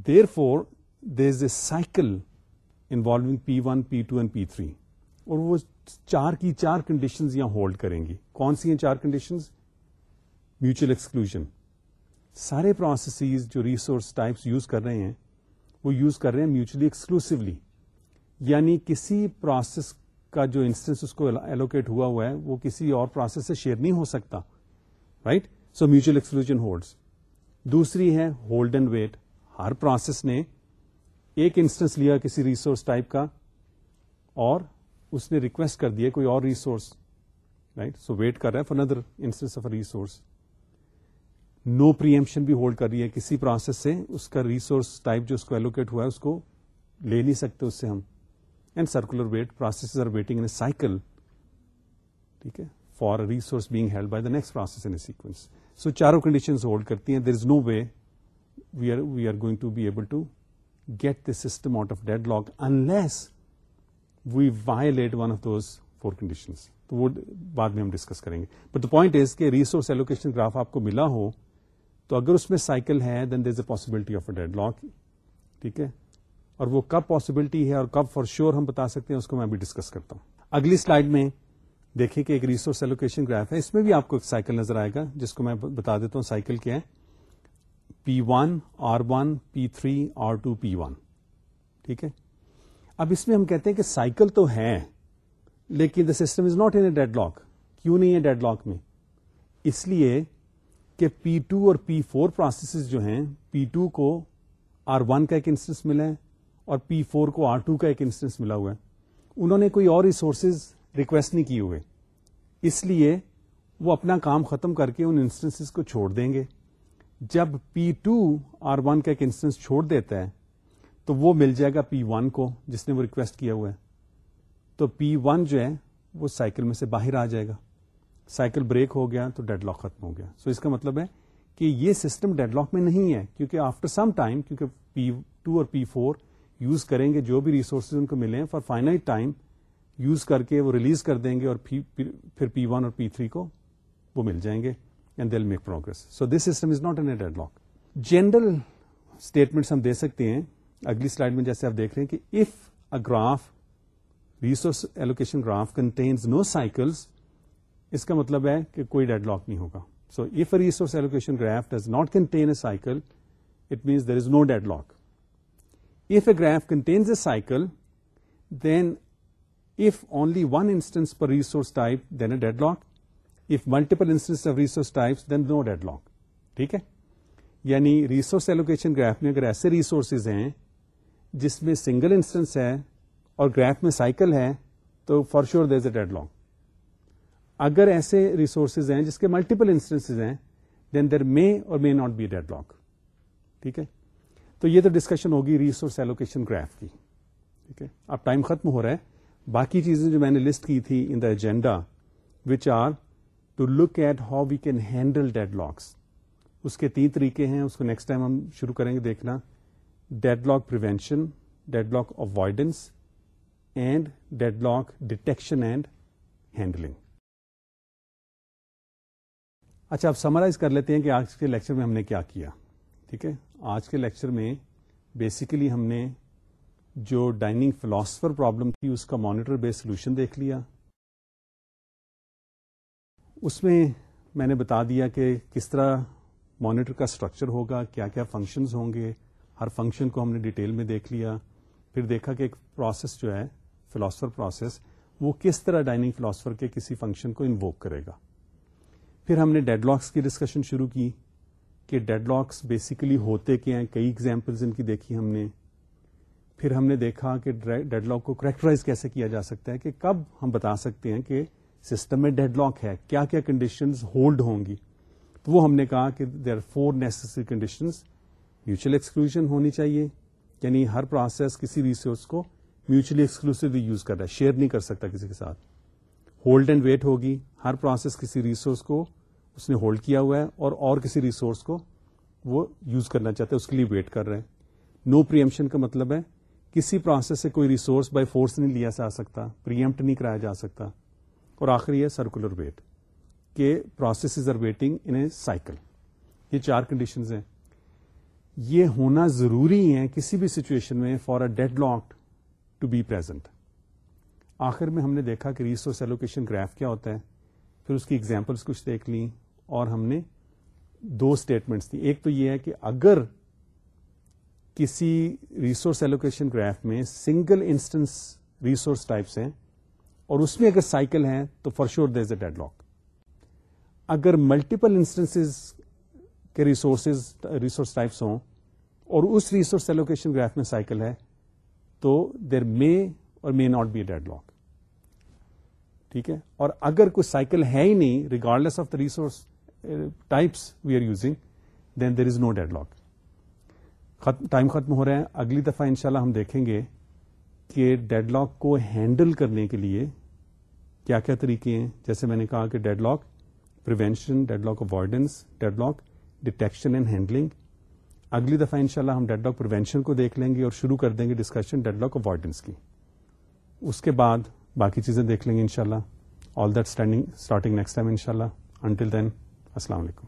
therefore there is a cycle involving P one P two and P three اور وہ چار کی چار کنڈیشنز یہاں ہولڈ کریں گی۔ کون سی ہیں چار کنڈیشنز میوچل ایکسکلوژن سارے پروسیسز جو ریسورس ٹائپس یوز کر رہے ہیں، وہ یوز کر رہے ہیں میوچلی ایکسکلوسولی یعنی کسی پروسیس کا جو انسٹنس اس کو ایلوکیٹ ہوا ہوا ہے، وہ کسی اور پروسیس سے شیئر نہیں ہو سکتا. Right so mutual exclusion holds دوسری ہے ہولڈ اینڈ ویٹ ہر پروسیس نے ایک انسٹنس لیا کسی ریسورس ٹائپ کا اور اس نے ریکویسٹ کر دیا کوئی اور ریسورس رائٹ سو ویٹ کر رہا ہے for another instance of a resource no preemption بھی ہولڈ کر رہی ہے. کسی پروسیس سے اس کا ریسورس ٹائپ جو اس کو ایلوکیٹ ہوا ہے اس کو لے نہیں سکتے اس سے ہم. And circular wait process are waiting in cycle ٹھیک ہے؟ For resource being held by the next process in sequence so چاروں کنڈیشن ہولڈ کرتی ہیں. There is no way we are we are going to be able to get this system out of deadlock unless we violate one of those four conditions تو وہ بعد میں ہم discuss کریں گے. بٹ دا پوائنٹ از کہ resource allocation graph آپ کو ملا ہو تو اگر اس میں سائیکل ہے then there is a possibility of a deadlock ٹھیک ہے؟ اور وہ کب پاسبلٹی ہے اور کب فار شیور ہم بتا سکتے ہیں، اس کو میں بھی ڈسکس کرتا ہوں۔ اگلی سلائڈ میں دیکھیں کہ ایک ریسورس ایلوکیشن گراف ہے۔ اس میں بھی آپ کو ایک سائیکل نظر آئے گا، جس کو میں بتا دیتا ہوں سائیکل کیا ہے۔ P one R one P three R two P one ٹھیک ہے؟ اب اس میں ہم کہتے ہیں کہ سائیکل تو ہے لیکن the system is not in a deadlock کیوں نہیں ہے ڈیڈ لاک میں؟ اس لیے کہ پی ٹو اور پی فور پروسیسز جو ہیں پی ٹو کو آر ون کا ایک انسٹنس ملا ہے اور پی فور کو آر ٹو کا ایک انسٹنس ملا ہوا ہے۔ انہوں نے کوئی اور ریسورسز ریکویسٹ نہیں کی ہوئے۔ اس لیے وہ اپنا کام ختم کر کے ان انسٹنس کو چھوڑ دیں گے۔ جب پی ٹو آر ون کا ایک انسٹنس چھوڑ دیتا ہے، تو وہ مل جائے گا پی ون کو جس نے وہ ریکویسٹ کیا ہوا ہے۔ تو پی ون جو ہے، وہ سائیکل میں سے باہر آ جائے گا۔ سائیکل بریک ہو گیا تو ڈیڈ لاک ختم ہو گیا۔ سو so اس کا مطلب ہے کہ یہ سسٹم ڈیڈ لاک میں نہیں ہے، کیونکہ آفٹر سم ٹائم کیونکہ پی ٹو اور پی فور یوز کریں گے، جو بھی ریسورسز ان کو ملے ہیں فار فائنل ٹائم یوز کر کے وہ ریلیز کر دیں گے اور پھر پی ون اور پی تھری کو وہ مل جائیں گے and they'll make progress so this system is not an a deadlock general statements ہم دے سکتے ہیں۔ اگلی سلائڈ میں جیسے آپ دیکھ رہے ہیں کہ if a graph resource allocation graph contains no cycles اس کا مطلب ہے کہ کوئی ڈیڈ لاک نہیں ہوگا۔ So if a resource allocation graph does not contain a cycle it means there is no deadlock. If a graph contains a cycle then if only one instance per resource type then a deadlock. If multiple instance of resource types then no deadlock. ٹھیک ہے؟ یعنی resource allocation graph میں اگر ایسے resources ہیں جس میں single instance ہے اور گراف میں سائیکل ہے، تو for sure there is a deadlock. اگر ایسے ریسورسز ہیں جس کے ملٹیپل انسٹنس ہیں then there may or may not be deadlock ٹھیک ہے؟ تو یہ تو ڈسکشن ہوگی ریسورس ایلوکیشن گراف کی. ٹھیک ہے؟ اب ٹائم ختم ہو رہا ہے. باقی چیزیں جو میں نے لسٹ کی تھی in the agenda which are to look at how we can handle deadlocks اس کے تین طریقے ہیں، اس کو نیکسٹ ٹائم ہم شروع کریں گے دیکھنا. Deadlock prevention deadlock avoidance and deadlock detection and handling اچھا آپ سمرائز کر لیتے ہیں کہ آج کے لیکچر میں ہم نے کیا کیا، ٹھیک ہے؟ آج کے لیکچر میں بیسیکلی ہم نے جو ڈائننگ فلاسفر پرابلم تھی، اس کا مانیٹر بیس سولوشن دیکھ لیا۔ اس میں میں نے بتا دیا کہ کس طرح مانیٹر کا اسٹرکچر ہوگا کیا کیا فنکشنز ہوں گے۔ ہر فنکشن کو ہم نے ڈیٹیل میں دیکھ لیا۔ پھر دیکھا کہ ایک پروسیس جو ہے فلاسفر پروسیس وہ کس طرح ڈائننگ فلاسفر کے کسی فنکشن کو انووک کرے گا۔ پھر ہم نے ڈیڈ لاکس کی ڈسکشن شروع کی کہ ڈیڈ لاکس بیسیکلی ہوتے کیا ہیں؟ کئی ایگزامپلز ان کی دیکھی ہم نے۔ پھر ہم نے دیکھا کہ ڈیڈ لاک کو کریکٹرائز کیسے کیا جا سکتا ہے کہ کب ہم بتا سکتے ہیں کہ سسٹم میں ڈیڈ لاک ہے، کیا کیا کنڈیشنز ہولڈ ہوں گی۔ تو وہ ہم نے کہا کہ there are four necessary conditions mutual exclusion ہونی چاہیے یعنی ہر پروسیس کسی ریسورس کو میوچلی ایکسکلوسولی یوز کر رہا ہے شیئر نہیں کر سکتا کسی کے ساتھ۔ ہولڈ اینڈ ویٹ ہوگی، ہر پروسیس کسی ریسورس کو اس نے ہولڈ کیا ہوا ہے اور اور کسی ریسورس کو وہ یوز کرنا چاہتے ہیں، اس کے لیے ویٹ کر رہے ہیں۔ نو پریمپشن کا مطلب ہے، کسی پروسیس سے کوئی ریسورس بائی فورس نہیں لیا جا سکتا پریمپٹ نہیں کرایا جا سکتا۔ اور آخری ہے سرکولر ویٹ کہ process are waiting in a cycle یہ چار کنڈیشنز ہیں۔ یہ ہونا ضروری ہے کسی بھی سچویشن میں for a deadlock to be present آخر میں ہم نے دیکھا کہ ریسورس ایلوکیشن گراف کیا ہوتا ہے۔ پھر اس کی ایگزامپلس کچھ دیکھ لی اور ہم نے دو اسٹیٹمنٹس دی۔ ایک تو یہ ہے کہ اگر کسی ریسورس ایلوکیشن گراف میں سنگل انسٹنس ریسورس ٹائپس ہیں اور اس میں اگر سائیکل ہے تو for sure there is a deadlock اگر ملٹیپل انسٹنس کے ریسورسز ریسورس ٹائپس ہوں اور اس ریسورس ایلوکیشن گراف میں سائیکل ہے تو دیر مے اور may not be a deadlock ٹھیک ہے؟ اور اگر کوئی سائیکل ہے ہی نہیں regardless of the resource types we are using then there is no deadlock time ختم ہو رہا ہے۔ اگلی دفعہ انشاءاللہ ہم دیکھیں گے کہ ڈیڈ لاک کو ہینڈل کرنے کے لیے کیا کیا طریقے ہیں۔ جیسے میں نے کہا کہ deadlock prevention deadlock avoidance deadlock detection and handling اگلی دفعہ انشاءاللہ ہم ڈیڈ لاک پروینشن کو دیکھ لیں گے اور شروع کر دیں گے ڈسکشن ڈیڈ لاک اوائڈنس کی۔ اس کے بعد باقی چیزیں دیکھ لیں گے انشاءاللہ۔ All that standing starting next time انشاءاللہ۔ انٹل دین السلام علیکم۔